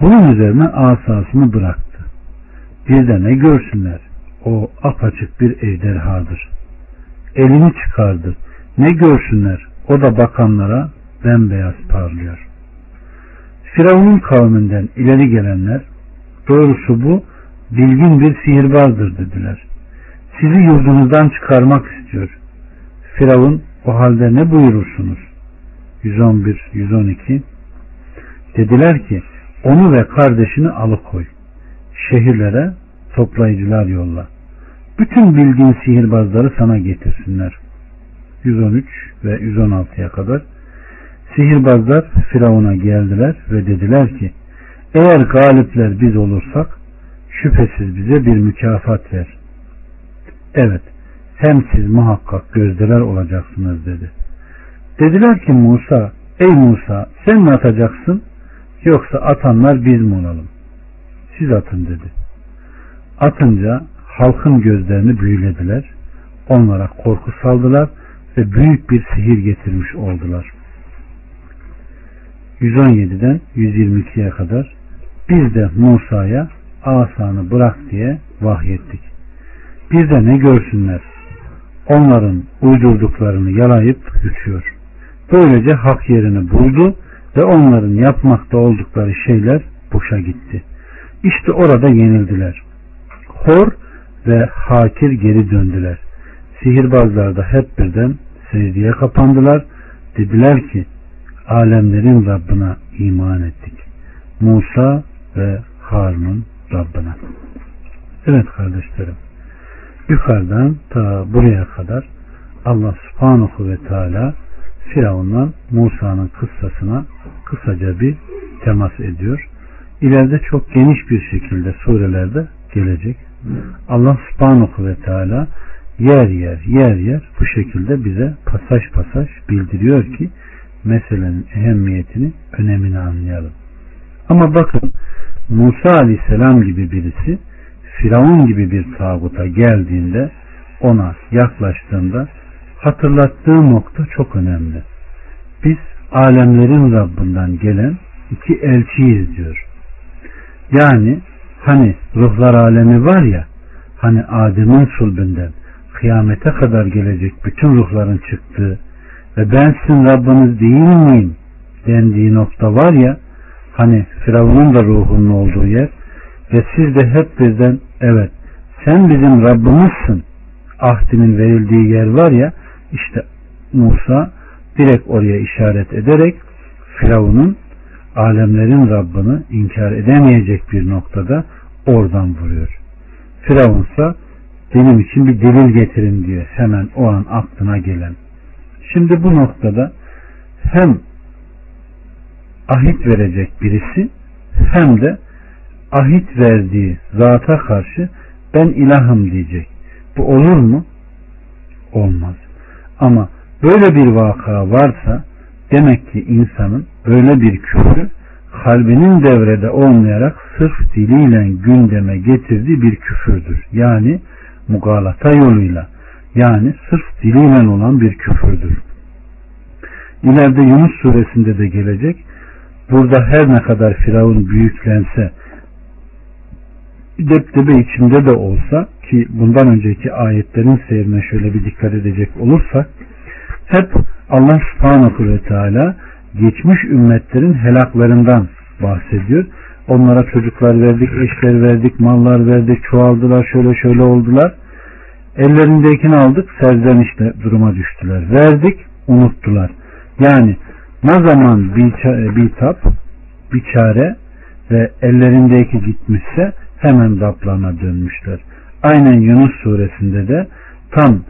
Bunun üzerine asasını bıraktı. Bir de ne görsünler o apaçık bir ejderhadır. Elini çıkardı. Ne görsünler o da bakanlara bembeyaz parlıyor. Firavun'un kavminden ileri gelenler doğrusu bu bilgin bir sihirbazdır dediler. Sizi yurdunuzdan çıkarmak istiyor. Firavun o halde ne buyurursunuz? 111 112 Dediler ki onu ve kardeşini alıkoy. Şehirlere toplayıcılar yolla. Bütün bildiğin sihirbazları sana getirsinler. 113 ve 116'ya kadar sihirbazlar Firavun'a geldiler ve dediler ki eğer galipler biz olursak şüphesiz bize bir mükafat ver. Evet hem siz muhakkak gözdeler olacaksınız dedi. Dediler ki Musa ey Musa sen mi atacaksın yoksa atanlar biz mi olalım? Siz atın dedi. Atınca halkın gözlerini büyülediler. Onlara korku saldılar ve büyük bir sihir getirmiş oldular. 117'den 122'ye kadar biz de Musa'ya asanı bırak diye vahyettik. Bir de ne görsünler? Onların uydurduklarını yalayıp yutuyor. Böylece hak yerini buldu ve onların yapmakta oldukları şeyler boşa gitti. İşte orada yenildiler. Hor ve hakir geri döndüler. Sihirbazlar da hep birden secdeye kapandılar. Dediler ki alemlerin Rabbına iman ettik. Musa ve Harun'un Rabbına. Evet kardeşlerim. Yukarıdan ta buraya kadar Allah subhanahu ve teala Firavun'dan Musa'nın kıssasına kısaca bir temas ediyor. İleride çok geniş bir şekilde surelerde gelecek. Allah subhanahu ve teala yer yer yer yer bu şekilde bize pasaj pasaj bildiriyor ki meselenin ehemmiyetini, önemini anlayalım. Ama bakın Musa aleyhisselam gibi birisi Firavun gibi bir tağuta geldiğinde ona yaklaştığında hatırlattığı nokta çok önemli. Biz alemlerin Rabbinden gelen iki elçiyiz diyor. Yani hani ruhlar alemi var ya hani Adem'in sulbünden kıyamete kadar gelecek bütün ruhların çıktığı ve ben sizin Rabbiniz değil miyim dendiği nokta var ya hani Firavun'un da ruhunun olduğu yer ve siz de hep bizden evet sen bizim Rabbimizsin ahdinin verildiği yer var ya işte Musa direkt oraya işaret ederek Firavun'un alemlerin Rabbini inkar edemeyecek bir noktada oradan vuruyor. Firavunsa benim için bir delil getirin diyor hemen o an aklına gelen. Şimdi bu noktada hem ahit verecek birisi hem de ahit verdiği zata karşı ben ilahım diyecek. Bu olur mu? Olmaz. Ama Böyle bir vaka varsa demek ki insanın böyle bir küfrü kalbinin devrede olmayarak sırf diliyle gündeme getirdiği bir küfürdür. Yani mugalata yoluyla yani sırf diliyle olan bir küfürdür. İleride Yunus suresinde de gelecek. Burada her ne kadar Firavun büyüklense deptebe içinde de olsa ki bundan önceki ayetlerin seyrine şöyle bir dikkat edecek olursak hep Allah subhanahu ve teala geçmiş ümmetlerin helaklarından bahsediyor. Onlara çocuklar verdik, eşler verdik, mallar verdik, çoğaldılar, şöyle şöyle oldular. Ellerindekini aldık, serzenişle duruma düştüler. Verdik, unuttular. Yani ne zaman bir, bir çare ve ellerindeki gitmişse hemen daplarına dönmüşler. Aynen Yunus suresinde de tam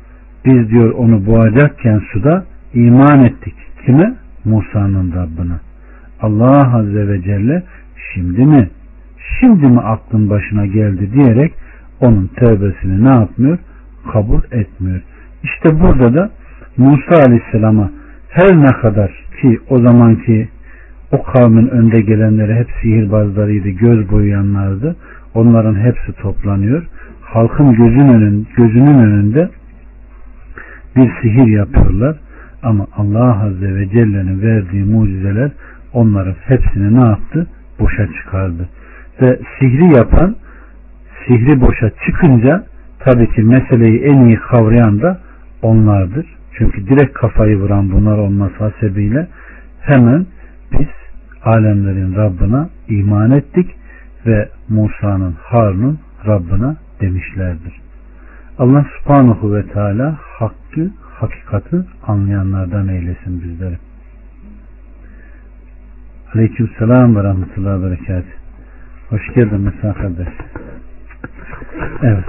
biz diyor onu boğacakken suda iman ettik. Kime? Musa'nın Rabbine. Allah Azze ve Celle şimdi mi? Şimdi mi aklın başına geldi diyerek onun tövbesini ne yapmıyor? Kabul etmiyor. İşte burada da Musa Aleyhisselam'a her ne kadar ki o zamanki o kavmin önde gelenleri hep sihirbazlarıydı, göz boyayanlardı. Onların hepsi toplanıyor. Halkın gözün önün, gözünün önünde bir sihir yapıyorlar. Ama Allah Azze ve Celle'nin verdiği mucizeler onların hepsini ne yaptı? Boşa çıkardı. Ve sihri yapan sihri boşa çıkınca tabii ki meseleyi en iyi kavrayan da onlardır. Çünkü direkt kafayı vuran bunlar olması hasebiyle hemen biz alemlerin Rabbına iman ettik ve Musa'nın Harun'un Rabbına demişlerdir. Allah subhanahu ve teala hakkı, hakikati anlayanlardan eylesin bizleri. Aleyküm selam ve rahmetullahi ve berekat. Hoş geldin Mesih kardeş. Evet.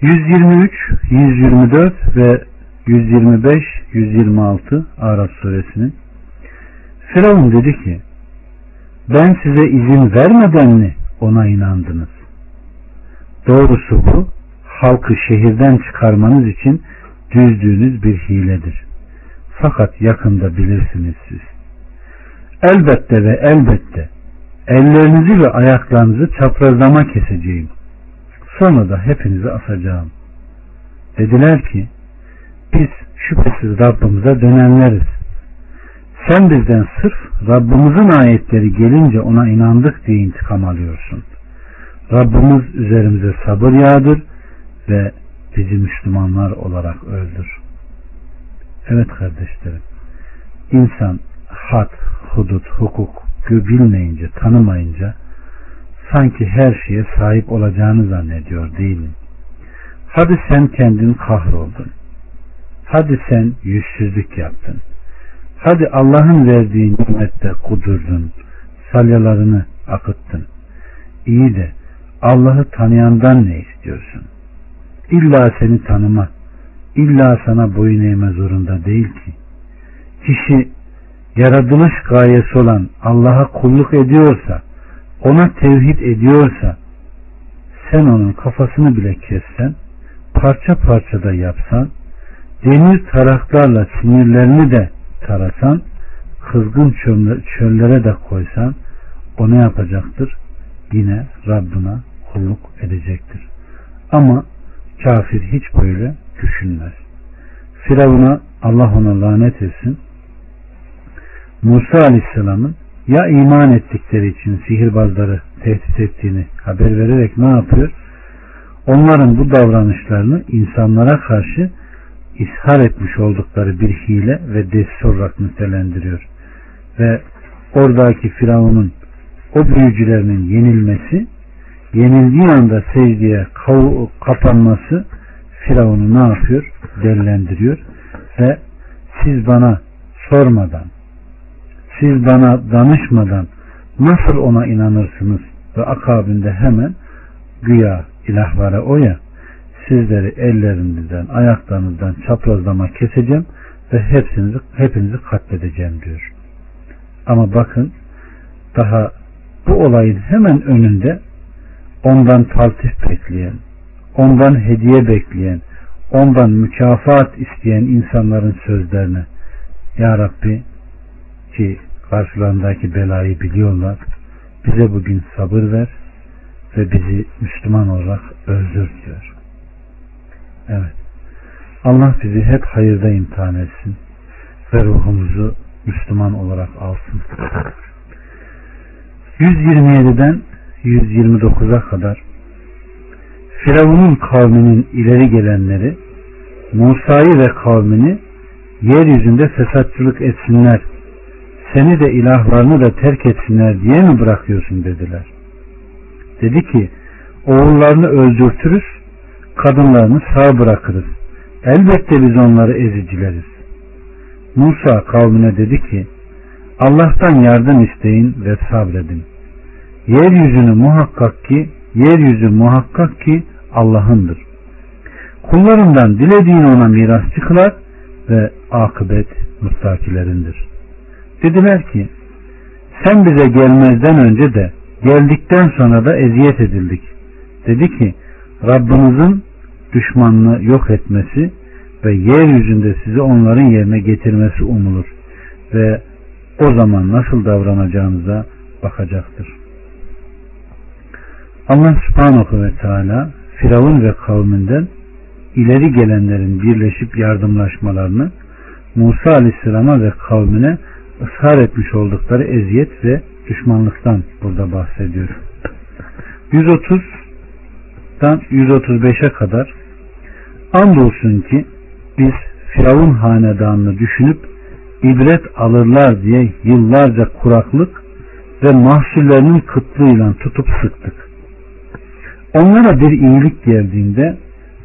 123, 124 ve 125, 126 Arap suresinin Firavun dedi ki ben size izin vermeden mi ona inandınız? Doğrusu bu halkı şehirden çıkarmanız için düzdüğünüz bir hiledir. Fakat yakında bilirsiniz siz. Elbette ve elbette ellerinizi ve ayaklarınızı çaprazlama keseceğim. Sonra da hepinizi asacağım. Dediler ki biz şüphesiz Rabbimize dönenleriz. Sen bizden sırf Rabbimizin ayetleri gelince ona inandık diye intikam alıyorsun. Rabbimiz üzerimize sabır yağdır ve bizi Müslümanlar olarak öldür. Evet kardeşlerim, insan had, hudut, hukuk bilmeyince, tanımayınca sanki her şeye sahip olacağını zannediyor değil mi? Hadi sen kendin kahroldun. Hadi sen yüzsüzlük yaptın. Hadi Allah'ın verdiği nimette kudurdun. Salyalarını akıttın. İyi de Allah'ı tanıyandan ne istiyorsun? İlla seni tanıma, illa sana boyun eğme zorunda değil ki. Kişi yaratılış gayesi olan Allah'a kulluk ediyorsa, ona tevhid ediyorsa, sen onun kafasını bile kessen, parça parça da yapsan, demir taraklarla sinirlerini de tarasan, kızgın çöllere de koysan, o ne yapacaktır? Yine Rabbına kulluk edecektir. Ama kafir hiç böyle düşünmez. Firavun'a Allah ona lanet etsin. Musa Aleyhisselam'ın ya iman ettikleri için sihirbazları tehdit ettiğini haber vererek ne yapıyor? Onların bu davranışlarını insanlara karşı ishar etmiş oldukları bir hile ve destur olarak nitelendiriyor. Ve oradaki Firavun'un o büyücülerinin yenilmesi, yenildiği anda secdeye kapanması Firavun'u ne yapıyor? Dellendiriyor ve siz bana sormadan, siz bana danışmadan nasıl ona inanırsınız ve akabinde hemen güya ilahlara o ya sizleri ellerinizden, ayaklarınızdan çaprazlama keseceğim ve hepsinizi, hepinizi katledeceğim diyor. Ama bakın daha bu olayın hemen önünde ondan taltif bekleyen, ondan hediye bekleyen, ondan mükafat isteyen insanların sözlerine Ya Rabbi ki karşılarındaki belayı biliyorlar bize bugün sabır ver ve bizi Müslüman olarak öldür diyor. Evet. Allah bizi hep hayırda imtihan etsin ve ruhumuzu Müslüman olarak alsın. 127'den 129'a kadar Firavun'un kavminin ileri gelenleri Musa'yı ve kavmini yeryüzünde fesatçılık etsinler, seni de ilahlarını da terk etsinler diye mi bırakıyorsun dediler. Dedi ki, oğullarını öldürtürüz, kadınlarını sağ bırakırız. Elbette biz onları ezicileriz. Musa kavmine dedi ki, Allah'tan yardım isteyin ve sabredin. Yeryüzünü muhakkak ki, yeryüzü muhakkak ki Allah'ındır. Kullarından dilediğini ona mirasçı kılar ve akıbet müstakilerindir. Dediler ki, sen bize gelmezden önce de geldikten sonra da eziyet edildik. Dedi ki, Rabbinizin düşmanını yok etmesi ve yeryüzünde sizi onların yerine getirmesi umulur ve o zaman nasıl davranacağınıza bakacaktır. Allah subhanahu ve teala Firavun ve kavminden ileri gelenlerin birleşip yardımlaşmalarını Musa aleyhisselama ve kavmine ısrar etmiş oldukları eziyet ve düşmanlıktan burada bahsediyor. 130'dan 135'e kadar andolsun ki biz Firavun hanedanını düşünüp ibret alırlar diye yıllarca kuraklık ve mahsullerinin kıtlığıyla tutup sıktık. Onlara bir iyilik geldiğinde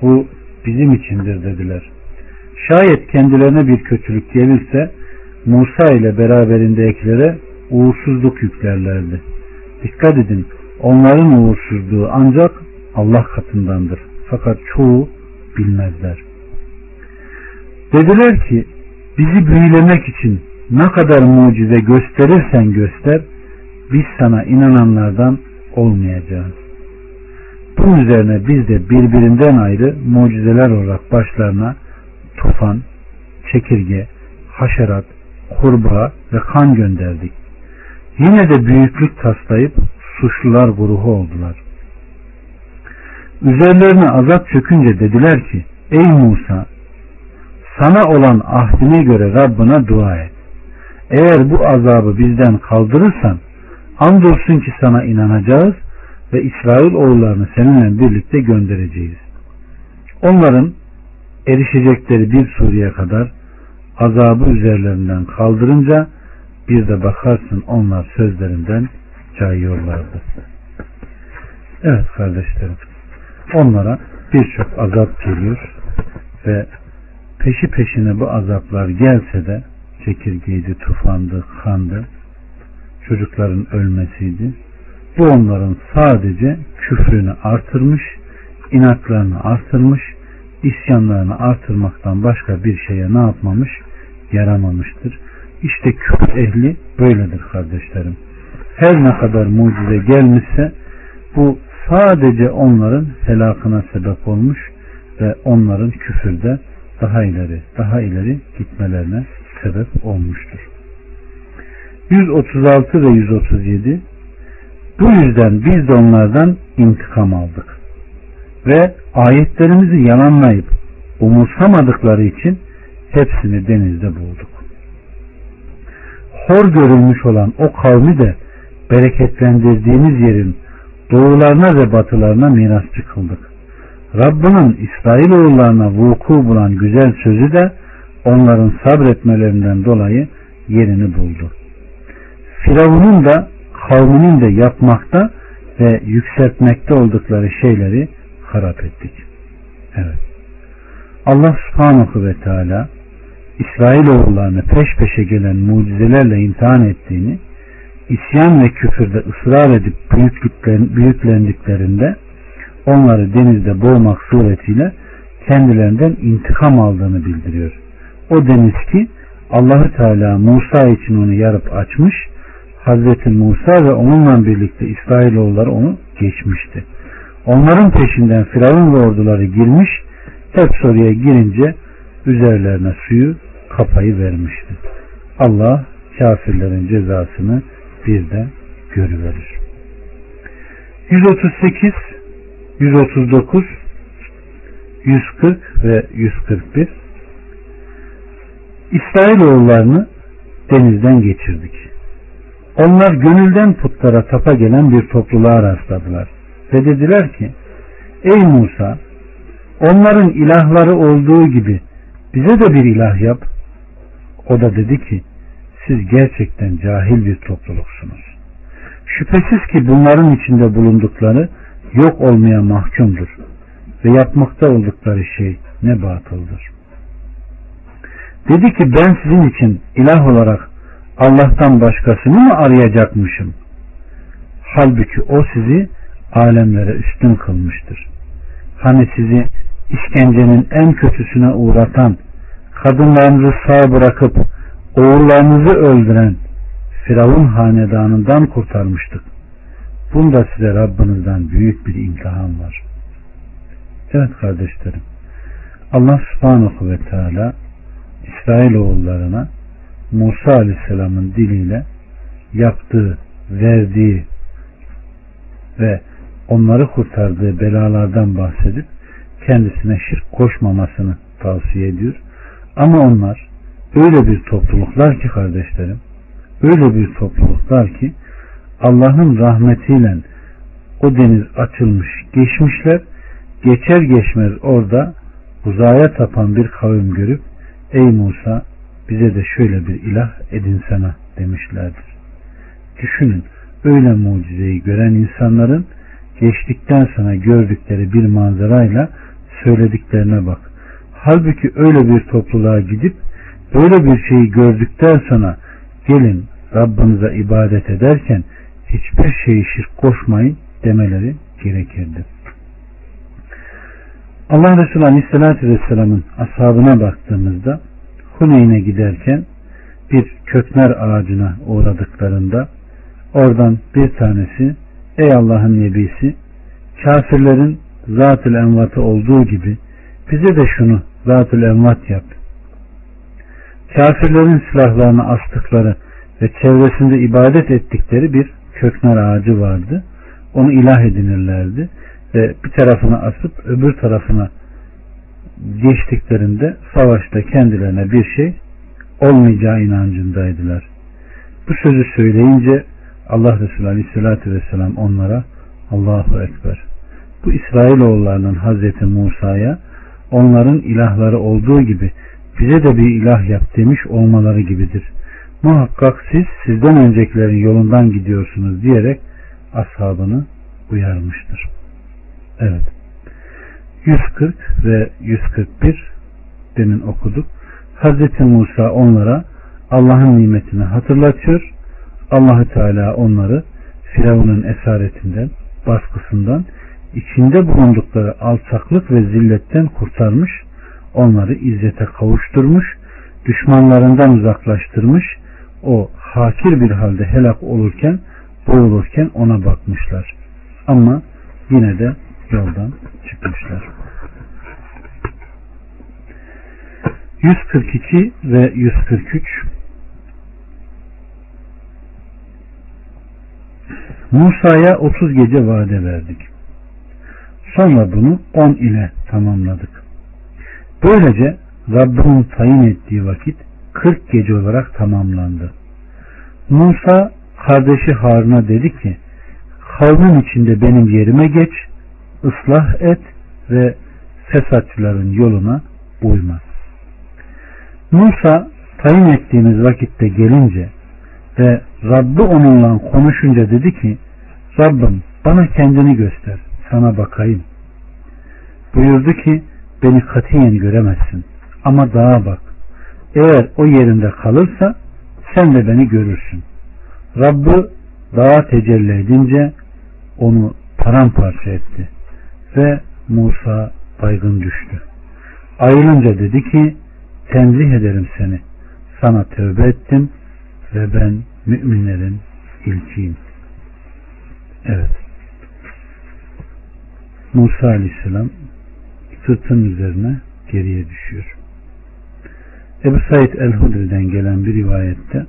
bu bizim içindir dediler. Şayet kendilerine bir kötülük gelirse Musa ile beraberindekilere uğursuzluk yüklerlerdi. Dikkat edin onların uğursuzluğu ancak Allah katındandır. Fakat çoğu bilmezler. Dediler ki bizi büyülemek için ne kadar mucize gösterirsen göster biz sana inananlardan olmayacağız. Bunun üzerine biz de birbirinden ayrı mucizeler olarak başlarına tufan, çekirge, haşerat, kurbağa ve kan gönderdik. Yine de büyüklük taslayıp suçlular grubu oldular. Üzerlerine azap çökünce dediler ki Ey Musa sana olan ahdine göre Rabbına dua et. Eğer bu azabı bizden kaldırırsan andolsun ki sana inanacağız ve İsrail oğullarını seninle birlikte göndereceğiz. Onların erişecekleri bir Suriye kadar azabı üzerlerinden kaldırınca bir de bakarsın onlar sözlerinden cayıyorlardı. Evet kardeşlerim onlara birçok azap geliyor ve peşi peşine bu azaplar gelse de çekirgeydi, tufandı, kandı, çocukların ölmesiydi. Bu onların sadece küfrünü artırmış, inatlarını artırmış, isyanlarını artırmaktan başka bir şeye ne yapmamış? Yaramamıştır. İşte küfür ehli böyledir kardeşlerim. Her ne kadar mucize gelmişse bu sadece onların helakına sebep olmuş ve onların küfürde daha ileri, daha ileri gitmelerine sebep olmuştur. 136 ve 137 Bu yüzden biz de onlardan intikam aldık. Ve ayetlerimizi yalanlayıp umursamadıkları için hepsini denizde bulduk. Hor görülmüş olan o kavmi de bereketlendirdiğimiz yerin doğularına ve batılarına mirasçı kıldık. Rabbinin İsrailoğullarına vuku bulan güzel sözü de onların sabretmelerinden dolayı yerini buldu. Firavun'un da kavminin de yapmakta ve yükseltmekte oldukları şeyleri harap ettik. Evet. Allah subhanahu ve teala İsrailoğullarını peş peşe gelen mucizelerle imtihan ettiğini, isyan ve küfürde ısrar edip büyüklendiklerinde onları denizde boğmak suretiyle kendilerinden intikam aldığını bildiriyor. O deniz ki Allahü Teala Musa için onu yarıp açmış, Hazreti Musa ve onunla birlikte İsrailoğulları onu geçmişti. Onların peşinden Firavun ve orduları girmiş, hep soruya girince üzerlerine suyu kapayı vermişti. Allah kafirlerin cezasını bir de görüverir. 138 139 140 ve 141 İsrailoğullarını denizden geçirdik. Onlar gönülden putlara tapa gelen bir topluluğa rastladılar. Ve dediler ki Ey Musa onların ilahları olduğu gibi bize de bir ilah yap. O da dedi ki siz gerçekten cahil bir topluluksunuz. Şüphesiz ki bunların içinde bulundukları yok olmaya mahkumdur ve yapmakta oldukları şey ne batıldır. Dedi ki ben sizin için ilah olarak Allah'tan başkasını mı arayacakmışım? Halbuki o sizi alemlere üstün kılmıştır. Hani sizi işkencenin en kötüsüne uğratan, kadınlarınızı sağ bırakıp oğullarınızı öldüren Firavun hanedanından kurtarmıştık. Bunda size Rabbinizden büyük bir imtihan var. Evet kardeşlerim. Allah subhanahu ve teala İsrailoğullarına Musa aleyhisselamın diliyle yaptığı, verdiği ve onları kurtardığı belalardan bahsedip kendisine şirk koşmamasını tavsiye ediyor. Ama onlar öyle bir topluluklar ki kardeşlerim, öyle bir topluluklar ki Allah'ın rahmetiyle o deniz açılmış, geçmişler, geçer geçmez orada uzaya tapan bir kavim görüp ey Musa bize de şöyle bir ilah edinsene demişlerdir. Düşünün öyle mucizeyi gören insanların geçtikten sonra gördükleri bir manzarayla söylediklerine bak. Halbuki öyle bir topluluğa gidip böyle bir şeyi gördükten sonra gelin Rabbinize ibadet ederken hiçbir şeyi şirk koşmayın demeleri gerekirdi. Allah Resulü Aleyhisselatü Vesselam'ın ashabına baktığımızda Huneyn'e giderken bir kökmer ağacına uğradıklarında oradan bir tanesi ey Allah'ın nebisi kafirlerin zatül envatı olduğu gibi bize de şunu zatül envat yap. Kafirlerin silahlarını astıkları ve çevresinde ibadet ettikleri bir köknar ağacı vardı. Onu ilah edinirlerdi ve bir tarafına asıp öbür tarafına geçtiklerinde savaşta kendilerine bir şey olmayacağı inancındaydılar. Bu sözü söyleyince Allah Resulü Aleyhisselatü Vesselam onlara Allahu Ekber. Bu İsrailoğullarının Hazreti Musa'ya onların ilahları olduğu gibi bize de bir ilah yap demiş olmaları gibidir. Muhakkak siz sizden öncekilerin yolundan gidiyorsunuz diyerek ashabını uyarmıştır. Evet. 140 ve 141 demin okuduk. Hz. Musa onlara Allah'ın nimetini hatırlatıyor. Allahü Teala onları Firavun'un esaretinden, baskısından, içinde bulundukları alçaklık ve zilletten kurtarmış, onları izzete kavuşturmuş, düşmanlarından uzaklaştırmış, o hakir bir halde helak olurken, boğulurken ona bakmışlar. Ama yine de yoldan çıkmışlar. 142 ve 143 Musa'ya 30 gece vade verdik. Sonra bunu 10 ile tamamladık. Böylece Rabbinin tayin ettiği vakit 40 gece olarak tamamlandı. Musa kardeşi Harun'a dedi ki kavmin içinde benim yerime geç ıslah et ve fesatçıların yoluna uyma. Musa tayin ettiğimiz vakitte gelince ve Rabbi onunla konuşunca dedi ki Rabbim bana kendini göster sana bakayım. Buyurdu ki beni katiyen göremezsin ama dağa bak. Eğer o yerinde kalırsa sen de beni görürsün. Rabbi dağa tecelli edince onu paramparça etti ve Musa baygın düştü. Ayrılınca dedi ki tenzih ederim seni. Sana tövbe ettim ve ben müminlerin ilkiyim. Evet. Musa Aleyhisselam sırtın üzerine geriye düşüyor. Ebu Said el-Hudri'den gelen bir rivayette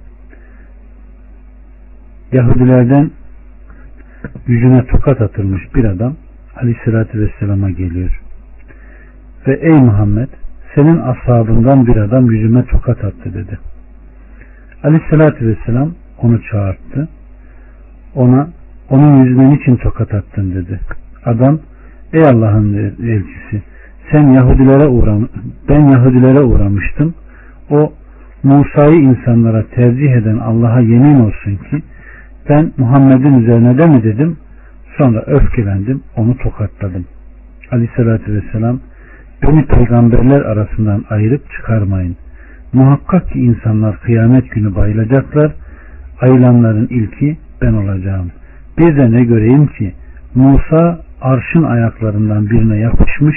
Yahudilerden yüzüne tokat atılmış bir adam Aleyhisselatü Vesselam'a geliyor. Ve ey Muhammed senin ashabından bir adam yüzüme tokat attı dedi. Aleyhisselatü Vesselam onu çağırttı. Ona onun yüzüne niçin tokat attın dedi. Adam ey Allah'ın elçisi sen Yahudilere uğram ben Yahudilere uğramıştım. O Musa'yı insanlara tercih eden Allah'a yemin olsun ki ben Muhammed'in üzerine de mi dedim sonra öfkelendim onu tokatladım. Aleyhissalatü vesselam beni peygamberler arasından ayırıp çıkarmayın. Muhakkak ki insanlar kıyamet günü bayılacaklar. Ayılanların ilki ben olacağım. Bir de ne göreyim ki Musa arşın ayaklarından birine yapışmış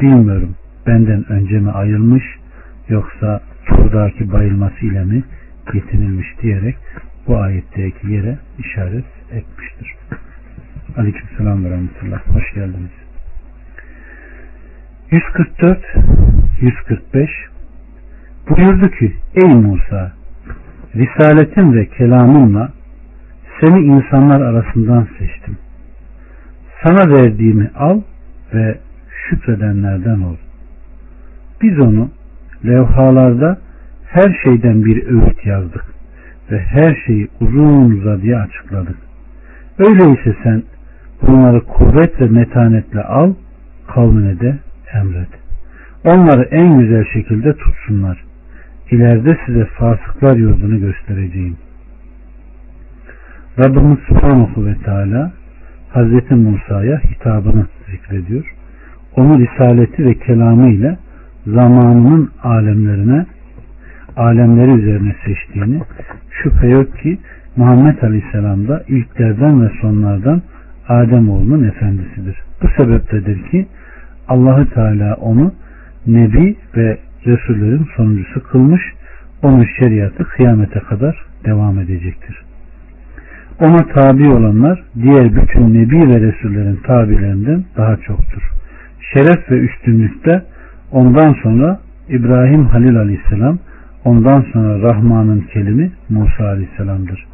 bilmiyorum benden önce mi ayılmış yoksa turdaki bayılması ile mi yetinilmiş diyerek bu ayetteki yere işaret etmiştir. Aleykümselam ve rahmetullah. Hoş geldiniz. 144 145 buyurdu ki ey Musa Risaletin ve kelamımla seni insanlar arasından seçtim. Sana verdiğimi al ve şükredenlerden ol. Biz onu levhalarda her şeyden bir öğüt yazdık ve her şeyi uzun uzadıya açıkladık. Öyleyse sen bunları kuvvet ve metanetle al, kavmine de emret. Onları en güzel şekilde tutsunlar. İleride size fasıklar yurdunu göstereceğim. Rabbimiz Subhanahu ve Teala Hazreti Musa'ya hitabını zikrediyor. Onu risaleti ve kelamı ile zamanının alemlerine alemleri üzerine seçtiğini şüphe yok ki Muhammed Aleyhisselam da ilklerden ve sonlardan Adem oğlunun efendisidir. Bu sebeptedir ki Allahü Teala onu Nebi ve Resullerin sonuncusu kılmış. Onun şeriatı kıyamete kadar devam edecektir. Ona tabi olanlar diğer bütün Nebi ve Resullerin tabilerinden daha çoktur. Şeref ve üstünlükte ondan sonra İbrahim Halil Aleyhisselam ondan sonra Rahman'ın kelimi Musa Aleyhisselam'dır.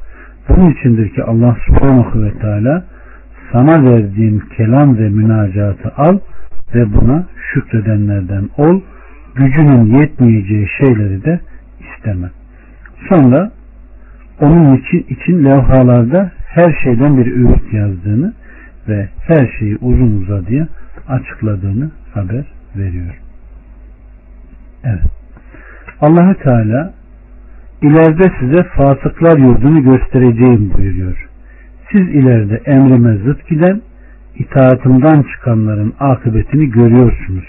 Bunun içindir ki Allah subhanahu ve teala sana verdiğim kelam ve münacatı al ve buna şükredenlerden ol. Gücünün yetmeyeceği şeyleri de isteme. Sonra onun için, için levhalarda her şeyden bir öğüt yazdığını ve her şeyi uzun uzadıya açıkladığını haber veriyor. Evet. Allahü Teala ileride size fasıklar yurdunu göstereceğim buyuruyor. Siz ileride emrime zıt giden itaatımdan çıkanların akıbetini görüyorsunuz.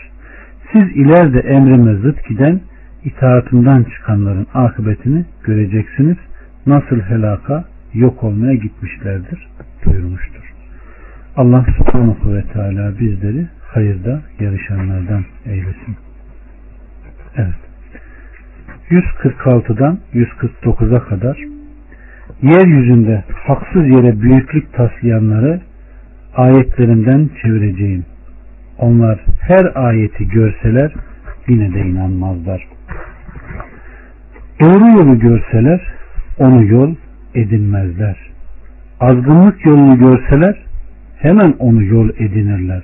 Siz ileride emrime zıt giden itaatımdan çıkanların akıbetini göreceksiniz. Nasıl helaka yok olmaya gitmişlerdir buyurmuştur. Allah subhanahu ve teala bizleri hayırda yarışanlardan eylesin. Evet. 146'dan 149'a kadar yeryüzünde haksız yere büyüklük taslayanları ayetlerimden çevireceğim. Onlar her ayeti görseler yine de inanmazlar. Doğru yolu görseler onu yol edinmezler. Azgınlık yolunu görseler hemen onu yol edinirler.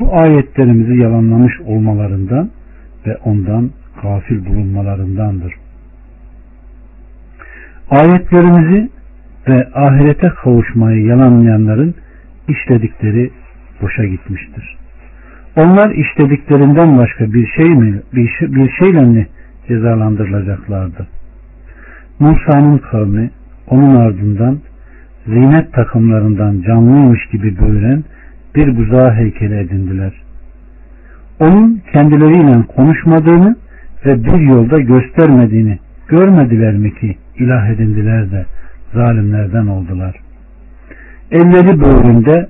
Bu ayetlerimizi yalanlamış olmalarından ve ondan gafil bulunmalarındandır. Ayetlerimizi ve ahirete kavuşmayı yalanlayanların işledikleri boşa gitmiştir. Onlar işlediklerinden başka bir şey mi bir, şey, bir şeyle mi cezalandırılacaklardı? Musa'nın kavmi onun ardından zinet takımlarından canlıymış gibi böğüren bir buzağı heykeli edindiler. Onun kendileriyle konuşmadığını ve bir yolda göstermediğini görmediler mi ki ilah edindiler de zalimlerden oldular. Elleri böğründe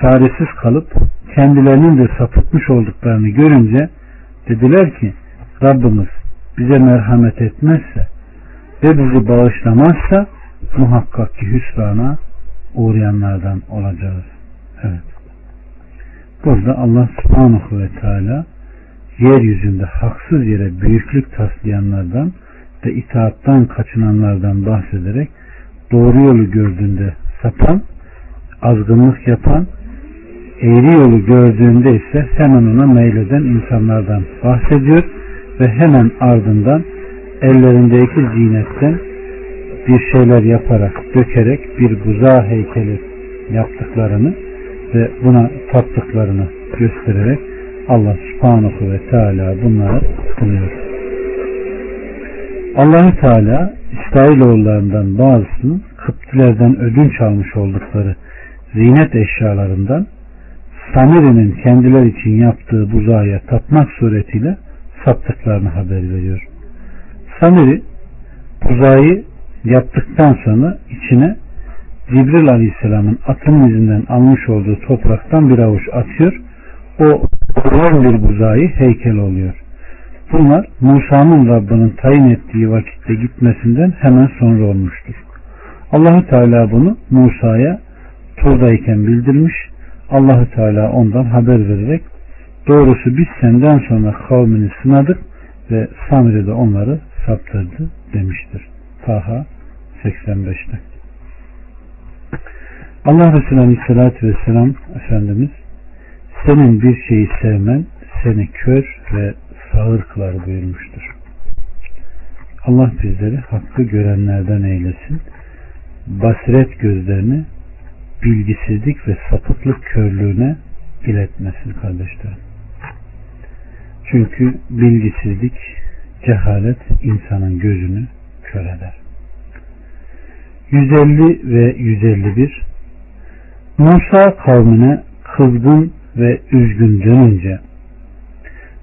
çaresiz kalıp kendilerinin de sapıtmış olduklarını görünce dediler ki Rabbimiz bize merhamet etmezse ve bizi bağışlamazsa muhakkak ki hüsrana uğrayanlardan olacağız. Evet. Burada Allah subhanahu ve teala yeryüzünde haksız yere büyüklük taslayanlardan ve itaattan kaçınanlardan bahsederek doğru yolu gördüğünde sapan, azgınlık yapan, eğri yolu gördüğünde ise hemen ona meyleden insanlardan bahsediyor ve hemen ardından ellerindeki zinetten bir şeyler yaparak, dökerek bir buza heykeli yaptıklarını ve buna taptıklarını göstererek Allah subhanahu ve teala bunları kınıyor. Allahü Teala İsrailoğullarından bazısının Kıptilerden ödünç almış oldukları zinet eşyalarından Samiri'nin kendiler için yaptığı buzağıya tapmak suretiyle saptıklarını haber veriyor. Samiri buzağı yaptıktan sonra içine Cibril Aleyhisselam'ın atının izinden almış olduğu topraktan bir avuç atıyor. O olan bir buzağı heykel oluyor. Bunlar Musa'nın Rabbinin tayin ettiği vakitte gitmesinden hemen sonra olmuştur. Allahü Teala bunu Musa'ya turdayken bildirmiş. Allahü Teala ondan haber vererek doğrusu biz senden sonra kavmini sınadık ve Samri'de onları saptırdı demiştir. Taha 85'te. Allah Resulü Aleyhisselatü Vesselam Efendimiz senin bir şeyi sevmen seni kör ve sağır kılar buyurmuştur. Allah bizleri hakkı görenlerden eylesin. Basiret gözlerini bilgisizlik ve sapıklık körlüğüne iletmesin kardeşlerim. Çünkü bilgisizlik, cehalet insanın gözünü kör eder. 150 ve 151 Musa kavmine kızgın ve üzgün dönünce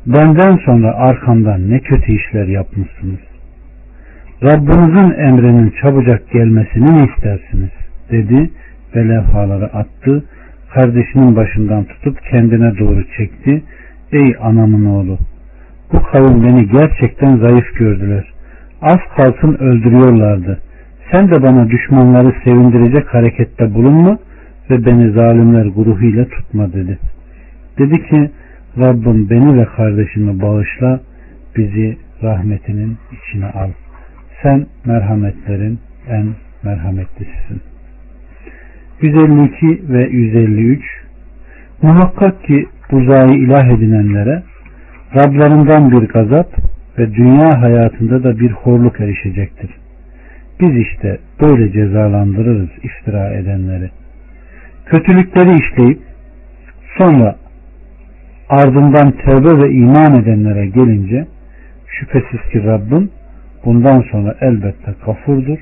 benden sonra arkamdan ne kötü işler yapmışsınız. Rabbinizin emrinin çabucak gelmesini mi istersiniz? dedi ve levhaları attı. Kardeşinin başından tutup kendine doğru çekti. Ey anamın oğlu! Bu kavim beni gerçekten zayıf gördüler. Az kalsın öldürüyorlardı. Sen de bana düşmanları sevindirecek harekette bulunma ve beni zalimler gruhuyla tutma dedi. Dedi ki Rabbim beni ve kardeşimi bağışla bizi rahmetinin içine al. Sen merhametlerin en merhametlisisin. 152 ve 153 Muhakkak ki buzağı ilah edinenlere Rablarından bir gazap ve dünya hayatında da bir horluk erişecektir. Biz işte böyle cezalandırırız iftira edenleri. Kötülükleri işleyip sonra ardından tövbe ve iman edenlere gelince şüphesiz ki Rabbim bundan sonra elbette kafurdur,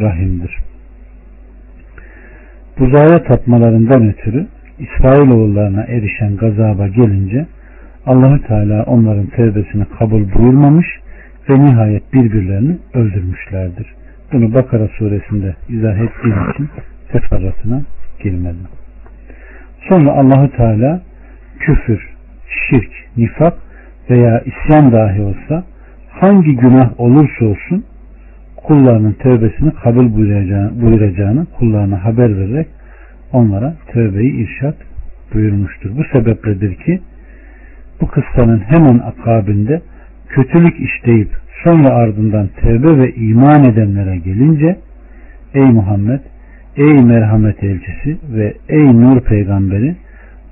rahimdir. Buzağa tapmalarından ötürü İsrailoğullarına erişen gazaba gelince Allahü Teala onların tevbesini kabul buyurmamış ve nihayet birbirlerini öldürmüşlerdir. Bunu Bakara suresinde izah ettiğim için teferruatına girmedim. Sonra Allahü Teala küfür, şirk, nifak veya isyan dahi olsa hangi günah olursa olsun kullarının tövbesini kabul buyuracağını, buyuracağını kullarına haber vererek onlara tövbeyi irşat buyurmuştur. Bu sebepledir ki bu kıssanın hemen akabinde kötülük işleyip sonra ardından tövbe ve iman edenlere gelince ey Muhammed ey merhamet elçisi ve ey nur peygamberi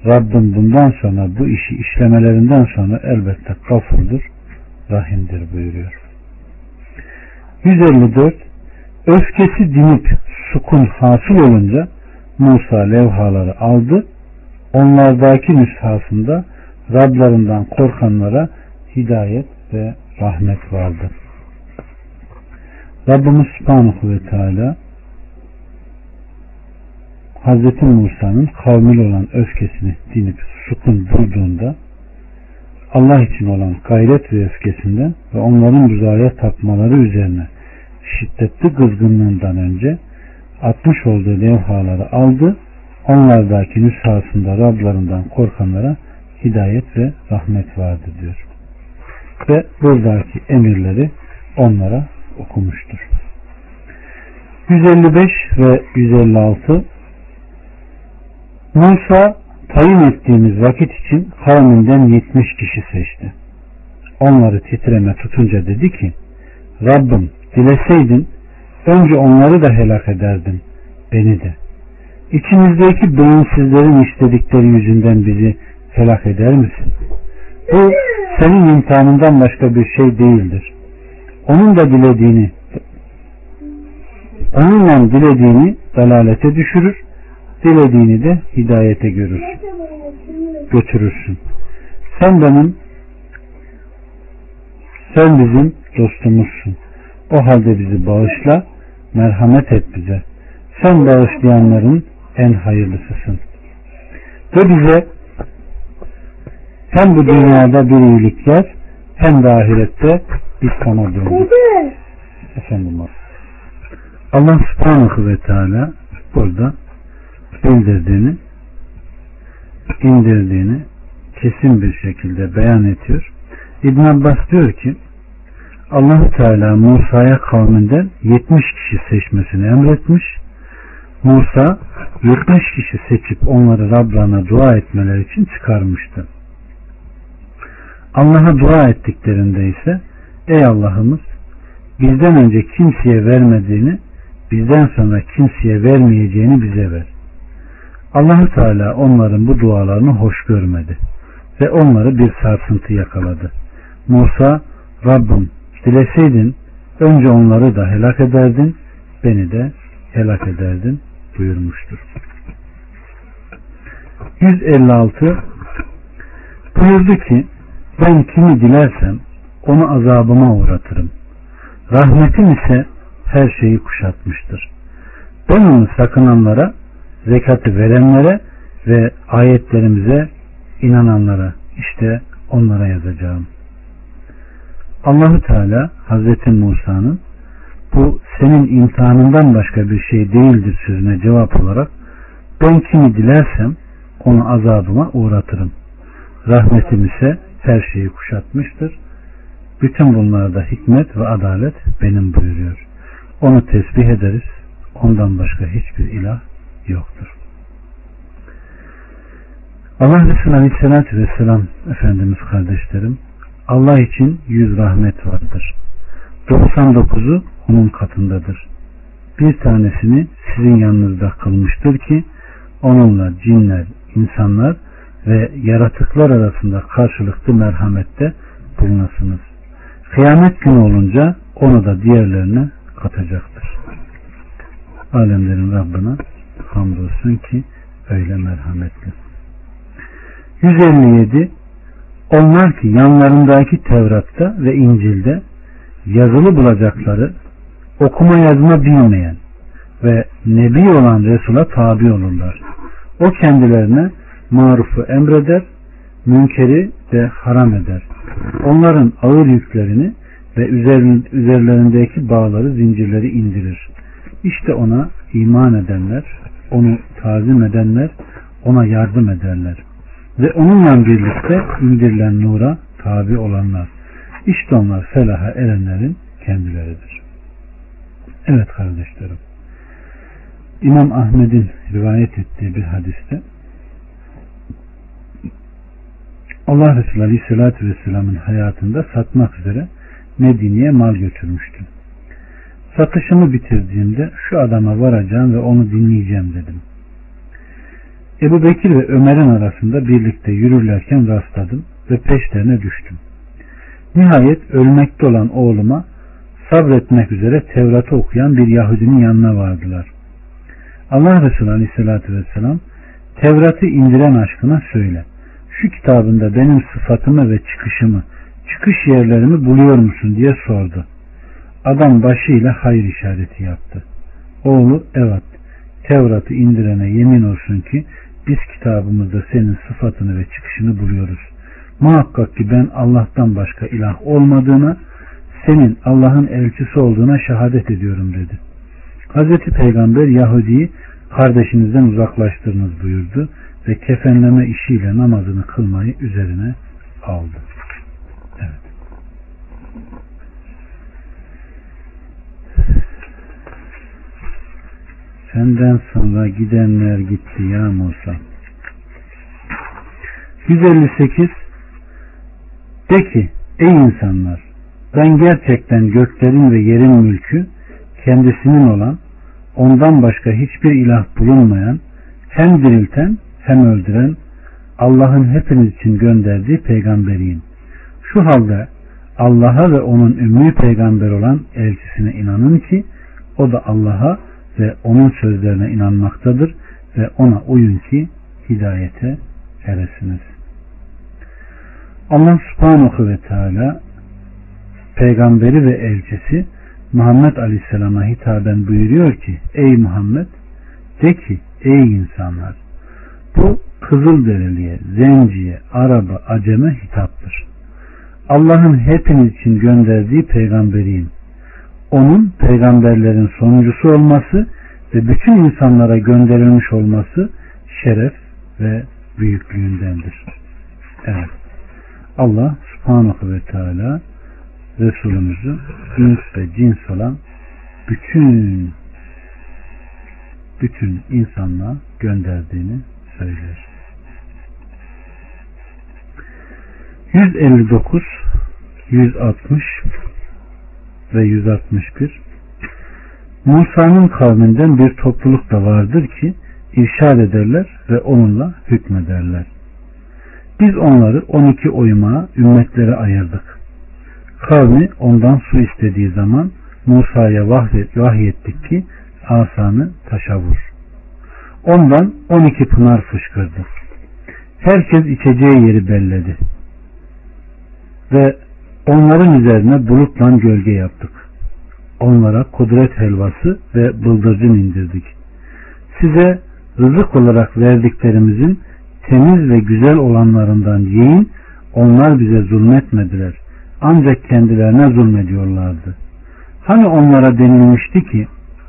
Rabbim bundan sonra bu işi işlemelerinden sonra elbette gafurdur, rahimdir buyuruyor. 154 Öfkesi dinip sukun hasıl olunca Musa levhaları aldı. Onlardaki nüshasında Rablarından korkanlara hidayet ve rahmet vardı. Rabbimiz Subhanahu ve Teala Hz. Musa'nın kavmil olan öfkesini dinip sukun bulduğunda Allah için olan gayret ve öfkesinden ve onların buzağa tapmaları üzerine şiddetli kızgınlığından önce atmış olduğu levhaları aldı. Onlardaki nüshasında Rablarından korkanlara hidayet ve rahmet vardı diyor. Ve buradaki emirleri onlara okumuştur. 155 ve 156 Musa tayin ettiğimiz vakit için kavminden 70 kişi seçti. Onları titreme tutunca dedi ki Rabbim dileseydin önce onları da helak ederdin beni de. İçimizdeki beyinsizlerin istedikleri yüzünden bizi helak eder misin? Bu senin imtihanından başka bir şey değildir. Onun da dilediğini onunla dilediğini dalalete düşürür, dilediğini de hidayete görür, götürürsün. Sen benim sen bizim dostumuzsun. O halde bizi bağışla, merhamet et bize. Sen bağışlayanların en hayırlısısın. Ve bize hem bu dünyada bir iyilikler hem de ahirette biz sana döndük. Efendim Allah subhanahu ve teala burada bildirdiğini indirdiğini kesin bir şekilde beyan ediyor. İbn Abbas diyor ki allah Teala Musa'ya kavminden 70 kişi seçmesini emretmiş. Musa 70 kişi seçip onları Rablarına dua etmeleri için çıkarmıştı. Allah'a dua ettiklerinde ise ey Allah'ımız bizden önce kimseye vermediğini bizden sonra kimseye vermeyeceğini bize ver. allah Teala onların bu dualarını hoş görmedi ve onları bir sarsıntı yakaladı. Musa Rabbim dileseydin önce onları da helak ederdin beni de helak ederdin buyurmuştur. 156 buyurdu ki ben kimi dilersem onu azabıma uğratırım. Rahmetim ise her şeyi kuşatmıştır. Ben onu sakınanlara, zekatı verenlere ve ayetlerimize inananlara işte onlara yazacağım. Allahu Teala Hazreti Musa'nın bu senin imtihanından başka bir şey değildir sözüne cevap olarak ben kimi dilersem onu azabıma uğratırım. Rahmetim ise her şeyi kuşatmıştır. Bütün bunlarda hikmet ve adalet benim buyuruyor. Onu tesbih ederiz. Ondan başka hiçbir ilah yoktur. Allah Resulü Aleyhisselatü Vesselam Efendimiz kardeşlerim Allah için yüz rahmet vardır. 99'u onun katındadır. Bir tanesini sizin yanınızda kılmıştır ki onunla cinler, insanlar ve yaratıklar arasında karşılıklı merhamette bulunasınız. Kıyamet günü olunca onu da diğerlerine katacaktır. Alemlerin Rabbine hamdolsun ki öyle merhametli. 157 Onlar ki yanlarındaki Tevrat'ta ve İncil'de yazılı bulacakları okuma yazma bilmeyen ve nebi olan Resul'a tabi olurlar. O kendilerine marufu emreder, münkeri de haram eder. Onların ağır yüklerini ve üzerlerindeki bağları, zincirleri indirir. İşte ona iman edenler, onu tazim edenler, ona yardım ederler. Ve onunla birlikte indirilen nura tabi olanlar. İşte onlar felaha erenlerin kendileridir. Evet kardeşlerim. İmam Ahmet'in rivayet ettiği bir hadiste Allah Resulü Aleyhisselatü Vesselam'ın hayatında satmak üzere Medine'ye mal götürmüştüm. Satışımı bitirdiğimde şu adama varacağım ve onu dinleyeceğim dedim. Ebu Bekir ve Ömer'in arasında birlikte yürürlerken rastladım ve peşlerine düştüm. Nihayet ölmekte olan oğluma sabretmek üzere Tevrat'ı okuyan bir Yahudinin yanına vardılar. Allah Resulü Aleyhisselatü Vesselam Tevrat'ı indiren aşkına söyle. Şu kitabında benim sıfatımı ve çıkışımı, çıkış yerlerimi buluyor musun diye sordu. Adam başıyla hayır işareti yaptı. Oğlu evet Tevrat'ı indirene yemin olsun ki biz kitabımızda senin sıfatını ve çıkışını buluyoruz. Muhakkak ki ben Allah'tan başka ilah olmadığına, senin Allah'ın elçisi olduğuna şehadet ediyorum dedi. Hazreti Peygamber Yahudi'yi kardeşinizden uzaklaştırınız buyurdu ve kefenleme işiyle namazını kılmayı üzerine aldı. Evet. Senden sonra gidenler gitti ya Musa. 158 De ki ey insanlar ben gerçekten göklerin ve yerin mülkü kendisinin olan ondan başka hiçbir ilah bulunmayan hem dirilten hem öldüren Allah'ın hepiniz için gönderdiği peygamberiyim. Şu halde Allah'a ve onun ümmü peygamber olan elçisine inanın ki o da Allah'a ve onun sözlerine inanmaktadır ve ona uyun ki hidayete eresiniz. Allah subhanahu ve teala peygamberi ve elçisi Muhammed Aleyhisselam'a hitaben buyuruyor ki ey Muhammed de ki ey insanlar bu Kızılderiliye, Zenciye, Araba, Acem'e hitaptır. Allah'ın hepiniz için gönderdiği peygamberiyim. Onun peygamberlerin sonuncusu olması ve bütün insanlara gönderilmiş olması şeref ve büyüklüğündendir. Evet. Allah subhanahu ve teala Resulümüzü ins ve cins olan bütün bütün insanlığa gönderdiğini söyler. 159 160 ve 161 Musa'nın kavminden bir topluluk da vardır ki irşad ederler ve onunla hükmederler. Biz onları 12 oymağa ümmetlere ayırdık. Kavmi ondan su istediği zaman Musa'ya vahyettik ki asanı taşa vur. Ondan 12 pınar fışkırdı. Herkes içeceği yeri belledi. Ve onların üzerine bulutla gölge yaptık. Onlara kudret helvası ve bıldırcın indirdik. Size rızık olarak verdiklerimizin temiz ve güzel olanlarından yiyin. Onlar bize zulmetmediler. Ancak kendilerine zulmediyorlardı. Hani onlara denilmişti ki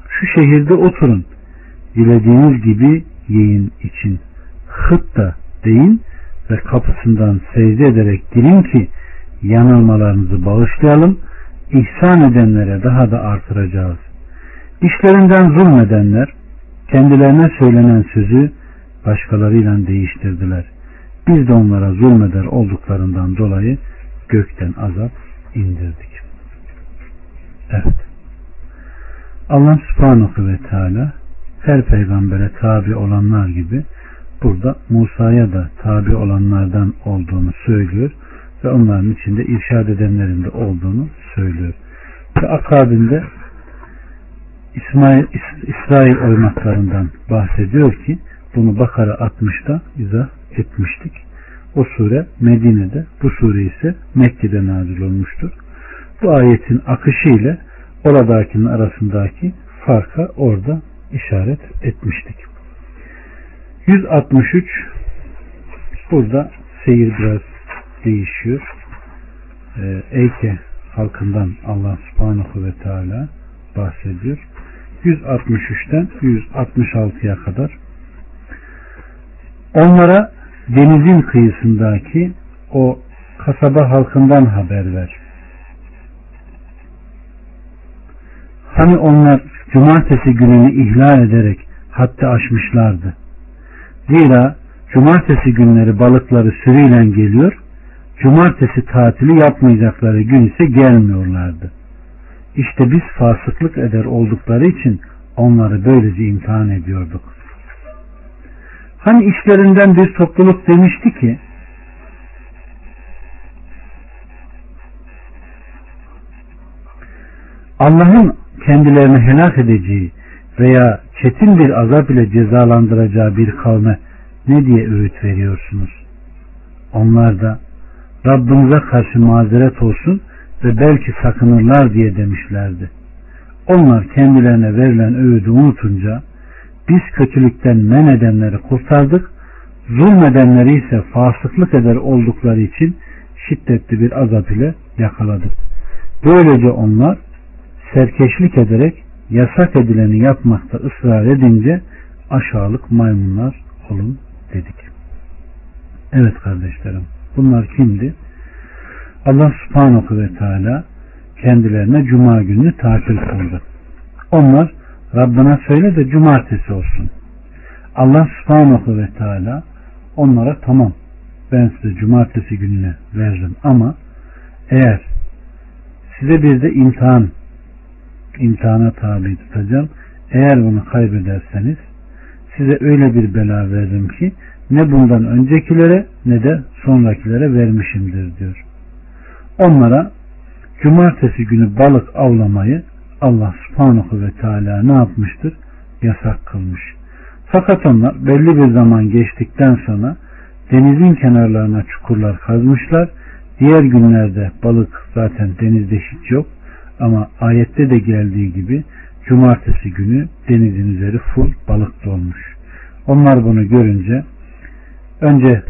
şu şehirde oturun. Dilediğiniz gibi yiyin için. Hıt da deyin ve kapısından secde ederek girin ki yanılmalarınızı bağışlayalım. İhsan edenlere daha da artıracağız. İşlerinden zulmedenler kendilerine söylenen sözü başkalarıyla değiştirdiler. Biz de onlara zulmeder olduklarından dolayı gökten azap indirdik. Evet. Allah subhanahu ve teala her peygambere tabi olanlar gibi burada Musa'ya da tabi olanlardan olduğunu söylüyor ve onların içinde irşad edenlerin de olduğunu söylüyor. Ve akabinde İsmail, İsrail oymaklarından bahsediyor ki bunu Bakara 60'da izah etmiştik. O sure Medine'de, bu sure ise Mekke'de nazil olmuştur. Bu ayetin akışı ile oradakinin arasındaki farka orada işaret etmiştik. 163 burada seyir biraz değişiyor. Ee, Eyke halkından Allah subhanahu ve teala bahsediyor. 163'ten 166'ya kadar onlara denizin kıyısındaki o kasaba halkından haber ver. Hani onlar cumartesi gününü ihlal ederek hatta aşmışlardı. Zira cumartesi günleri balıkları sürüyle geliyor, cumartesi tatili yapmayacakları gün ise gelmiyorlardı. İşte biz fasıklık eder oldukları için onları böylece imtihan ediyorduk. Hani işlerinden bir topluluk demişti ki Allah'ın kendilerini helak edeceği veya çetin bir azap ile cezalandıracağı bir kavme ne diye öğüt veriyorsunuz? Onlar da Rabbimize karşı mazeret olsun ve belki sakınırlar diye demişlerdi. Onlar kendilerine verilen öğüdü unutunca biz kötülükten men edenleri kurtardık, zulmedenleri ise fasıklık eder oldukları için şiddetli bir azap ile yakaladık. Böylece onlar serkeşlik ederek yasak edileni yapmakta ısrar edince aşağılık maymunlar olun dedik. Evet kardeşlerim bunlar kimdi? Allah subhanahu ve teala kendilerine cuma günü tatil kıldı. Onlar Rabbına söyle de cumartesi olsun. Allah subhanahu ve teala onlara tamam ben size cumartesi gününe veririm ama eğer size bir de imtihan imtihana tabi tutacağım. Eğer bunu kaybederseniz size öyle bir bela veririm ki ne bundan öncekilere ne de sonrakilere vermişimdir diyor. Onlara cumartesi günü balık avlamayı Allah subhanahu ve teala ne yapmıştır? Yasak kılmış. Fakat onlar belli bir zaman geçtikten sonra denizin kenarlarına çukurlar kazmışlar. Diğer günlerde balık zaten denizde hiç yok. Ama ayette de geldiği gibi cumartesi günü denizin üzeri full balık dolmuş. Onlar bunu görünce önce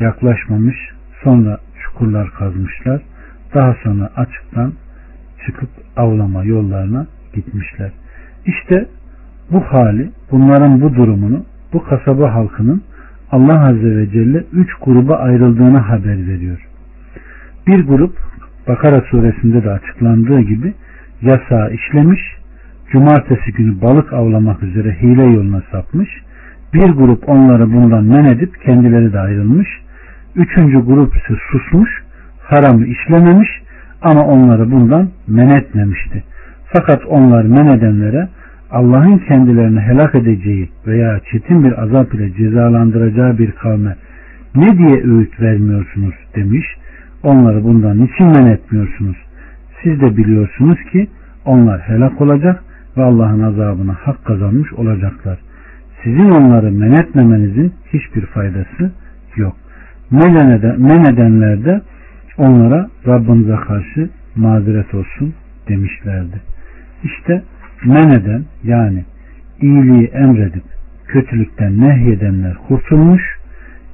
yaklaşmamış sonra çukurlar kazmışlar. Daha sonra açıktan çıkıp avlama yollarına gitmişler. İşte bu hali, bunların bu durumunu bu kasaba halkının Allah Azze ve Celle üç gruba ayrıldığını haber veriyor. Bir grup Bakara suresinde de açıklandığı gibi yasağı işlemiş, cumartesi günü balık avlamak üzere hile yoluna sapmış, bir grup onları bundan men edip kendileri de ayrılmış, üçüncü grup ise susmuş, haramı işlememiş ama onları bundan men etmemişti. Fakat onlar men edenlere Allah'ın kendilerini helak edeceği veya çetin bir azap ile cezalandıracağı bir kavme ne diye öğüt vermiyorsunuz demiş. Onları bundan niçin men etmiyorsunuz? Siz de biliyorsunuz ki onlar helak olacak ve Allah'ın azabına hak kazanmış olacaklar. Sizin onları men etmemenizin hiçbir faydası yok. Men edenler de onlara Rabbinize karşı mazeret olsun demişlerdi. İşte men eden yani iyiliği emredip kötülükten nehyedenler kurtulmuş,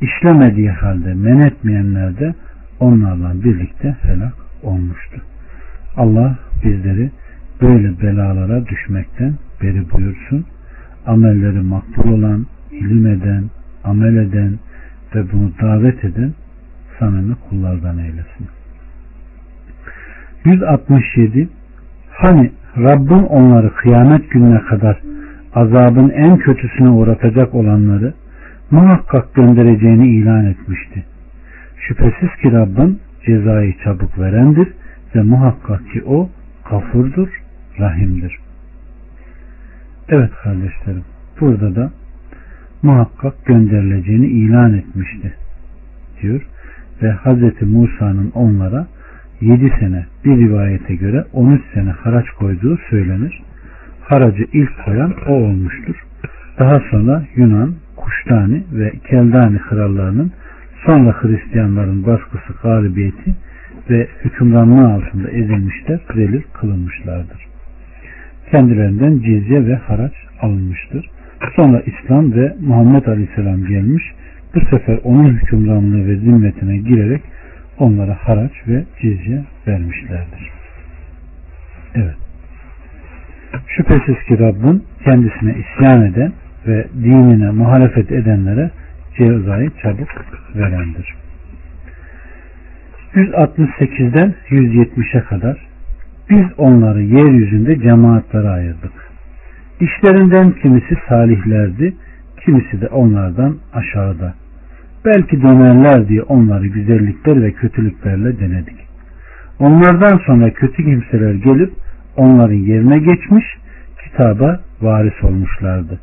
işlemediği halde men etmeyenler de onlarla birlikte helak olmuştu. Allah bizleri böyle belalara düşmekten beri buyursun. Amelleri makbul olan, ilim eden, amel eden ve bunu davet eden samimi kullardan eylesin. 167 Hani Rabbin onları kıyamet gününe kadar azabın en kötüsüne uğratacak olanları muhakkak göndereceğini ilan etmişti. Şüphesiz ki Rabbin cezayı çabuk verendir ve muhakkak ki o kafurdur, rahimdir. Evet kardeşlerim, burada da muhakkak gönderileceğini ilan etmişti diyor ve Hz. Musa'nın onlara 7 sene bir rivayete göre 13 sene haraç koyduğu söylenir. Haracı ilk koyan o olmuştur. Daha sonra Yunan, Kuştani ve Keldani krallarının sonra Hristiyanların baskısı galibiyeti ve hükümranlığı altında ezilmişler, zelil kılınmışlardır. Kendilerinden cizye ve haraç alınmıştır. Sonra İslam ve Muhammed Aleyhisselam gelmiş. Bu sefer onun hükümranlığı ve zimmetine girerek onlara haraç ve cizye vermişlerdir. Evet. Şüphesiz ki Rabbin kendisine isyan eden ve dinine muhalefet edenlere cezayı çabuk verendir. 168'den 170'e kadar biz onları yeryüzünde cemaatlere ayırdık. İşlerinden kimisi salihlerdi, kimisi de onlardan aşağıda. Belki dönerler diye onları güzellikler ve kötülüklerle denedik. Onlardan sonra kötü kimseler gelip onların yerine geçmiş, kitaba varis olmuşlardı.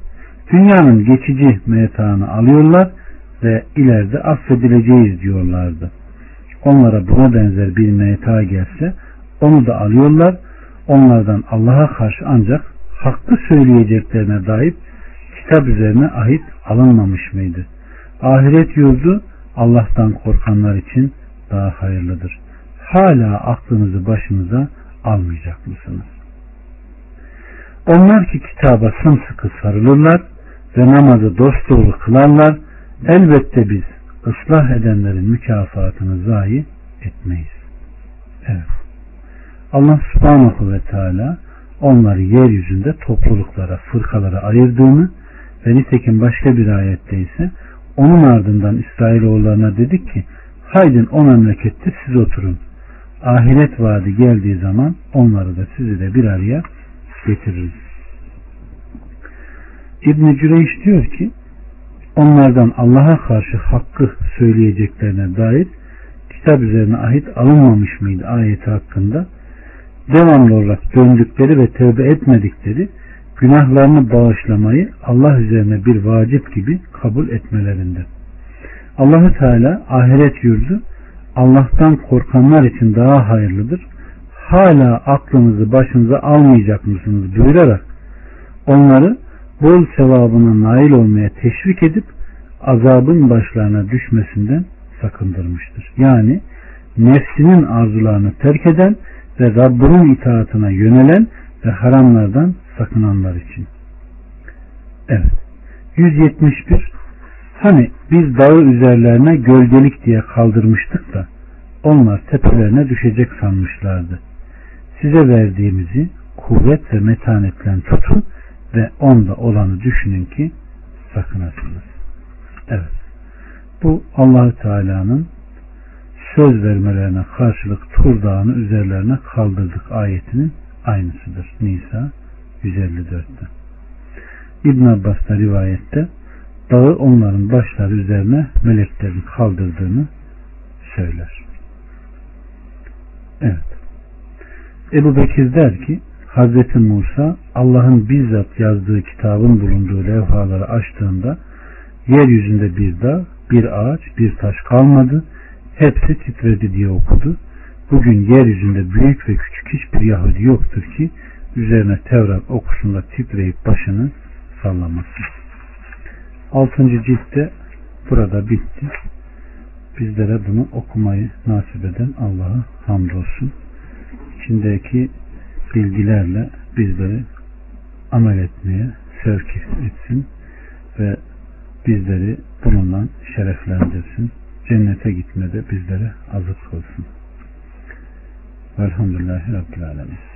Dünyanın geçici metaını alıyorlar ve ileride affedileceğiz diyorlardı. Onlara buna benzer bir meta gelse onu da alıyorlar. Onlardan Allah'a karşı ancak hakkı söyleyeceklerine dair kitap üzerine ahit alınmamış mıydı? Ahiret yurdu Allah'tan korkanlar için daha hayırlıdır. Hala aklınızı başınıza almayacak mısınız? Onlar ki kitaba sımsıkı sarılırlar ve namazı dosdoğru kılarlar. Elbette biz ıslah edenlerin mükafatını zayi etmeyiz. Evet. Allah subhanahu ve teala onları yeryüzünde topluluklara, fırkalara ayırdığını ve nitekim başka bir ayette ise onun ardından İsrailoğullarına dedik ki haydin o memlekette siz oturun. Ahiret vaadi geldiği zaman onları da sizi de bir araya getiririz. İbn-i Cüreyş diyor ki onlardan Allah'a karşı hakkı söyleyeceklerine dair kitap üzerine ahit alınmamış mıydı ayeti hakkında devamlı olarak döndükleri ve tövbe etmedikleri günahlarını bağışlamayı Allah üzerine bir vacip gibi kabul etmelerinde. Allahü Teala ahiret yurdu Allah'tan korkanlar için daha hayırlıdır. Hala aklınızı başınıza almayacak mısınız buyurarak onları bol sevabına nail olmaya teşvik edip azabın başlarına düşmesinden sakındırmıştır. Yani nefsinin arzularını terk eden ve Rabbinin itaatına yönelen ve haramlardan sakınanlar için. Evet. 171 Hani biz dağı üzerlerine gölgelik diye kaldırmıştık da onlar tepelerine düşecek sanmışlardı. Size verdiğimizi kuvvet ve metanetle tutun ve onda olanı düşünün ki sakınasınız. Evet. Bu Allahü Teala'nın söz vermelerine karşılık Tur Dağı'nı üzerlerine kaldırdık ayetinin aynısıdır. Nisa 154'te. İbn Abbas'ta rivayette dağı onların başları üzerine meleklerin kaldırdığını söyler. Evet. Ebu Bekir der ki Hazreti Musa Allah'ın bizzat yazdığı kitabın bulunduğu levhaları açtığında yeryüzünde bir dağ, bir ağaç, bir taş kalmadı. Hepsi titredi diye okudu. Bugün yeryüzünde büyük ve küçük hiçbir Yahudi yoktur ki üzerine Tevrat okusunda titreyip başını sallamasın. Altıncı ciltte burada bitti. Bizlere bunu okumayı nasip eden Allah'a hamdolsun. İçindeki bilgilerle bizleri amel etmeye sevk etsin ve bizleri bununla şereflendirsin. Cennete gitmede bizlere azık olsun. Velhamdülillahi Rabbil Alemin.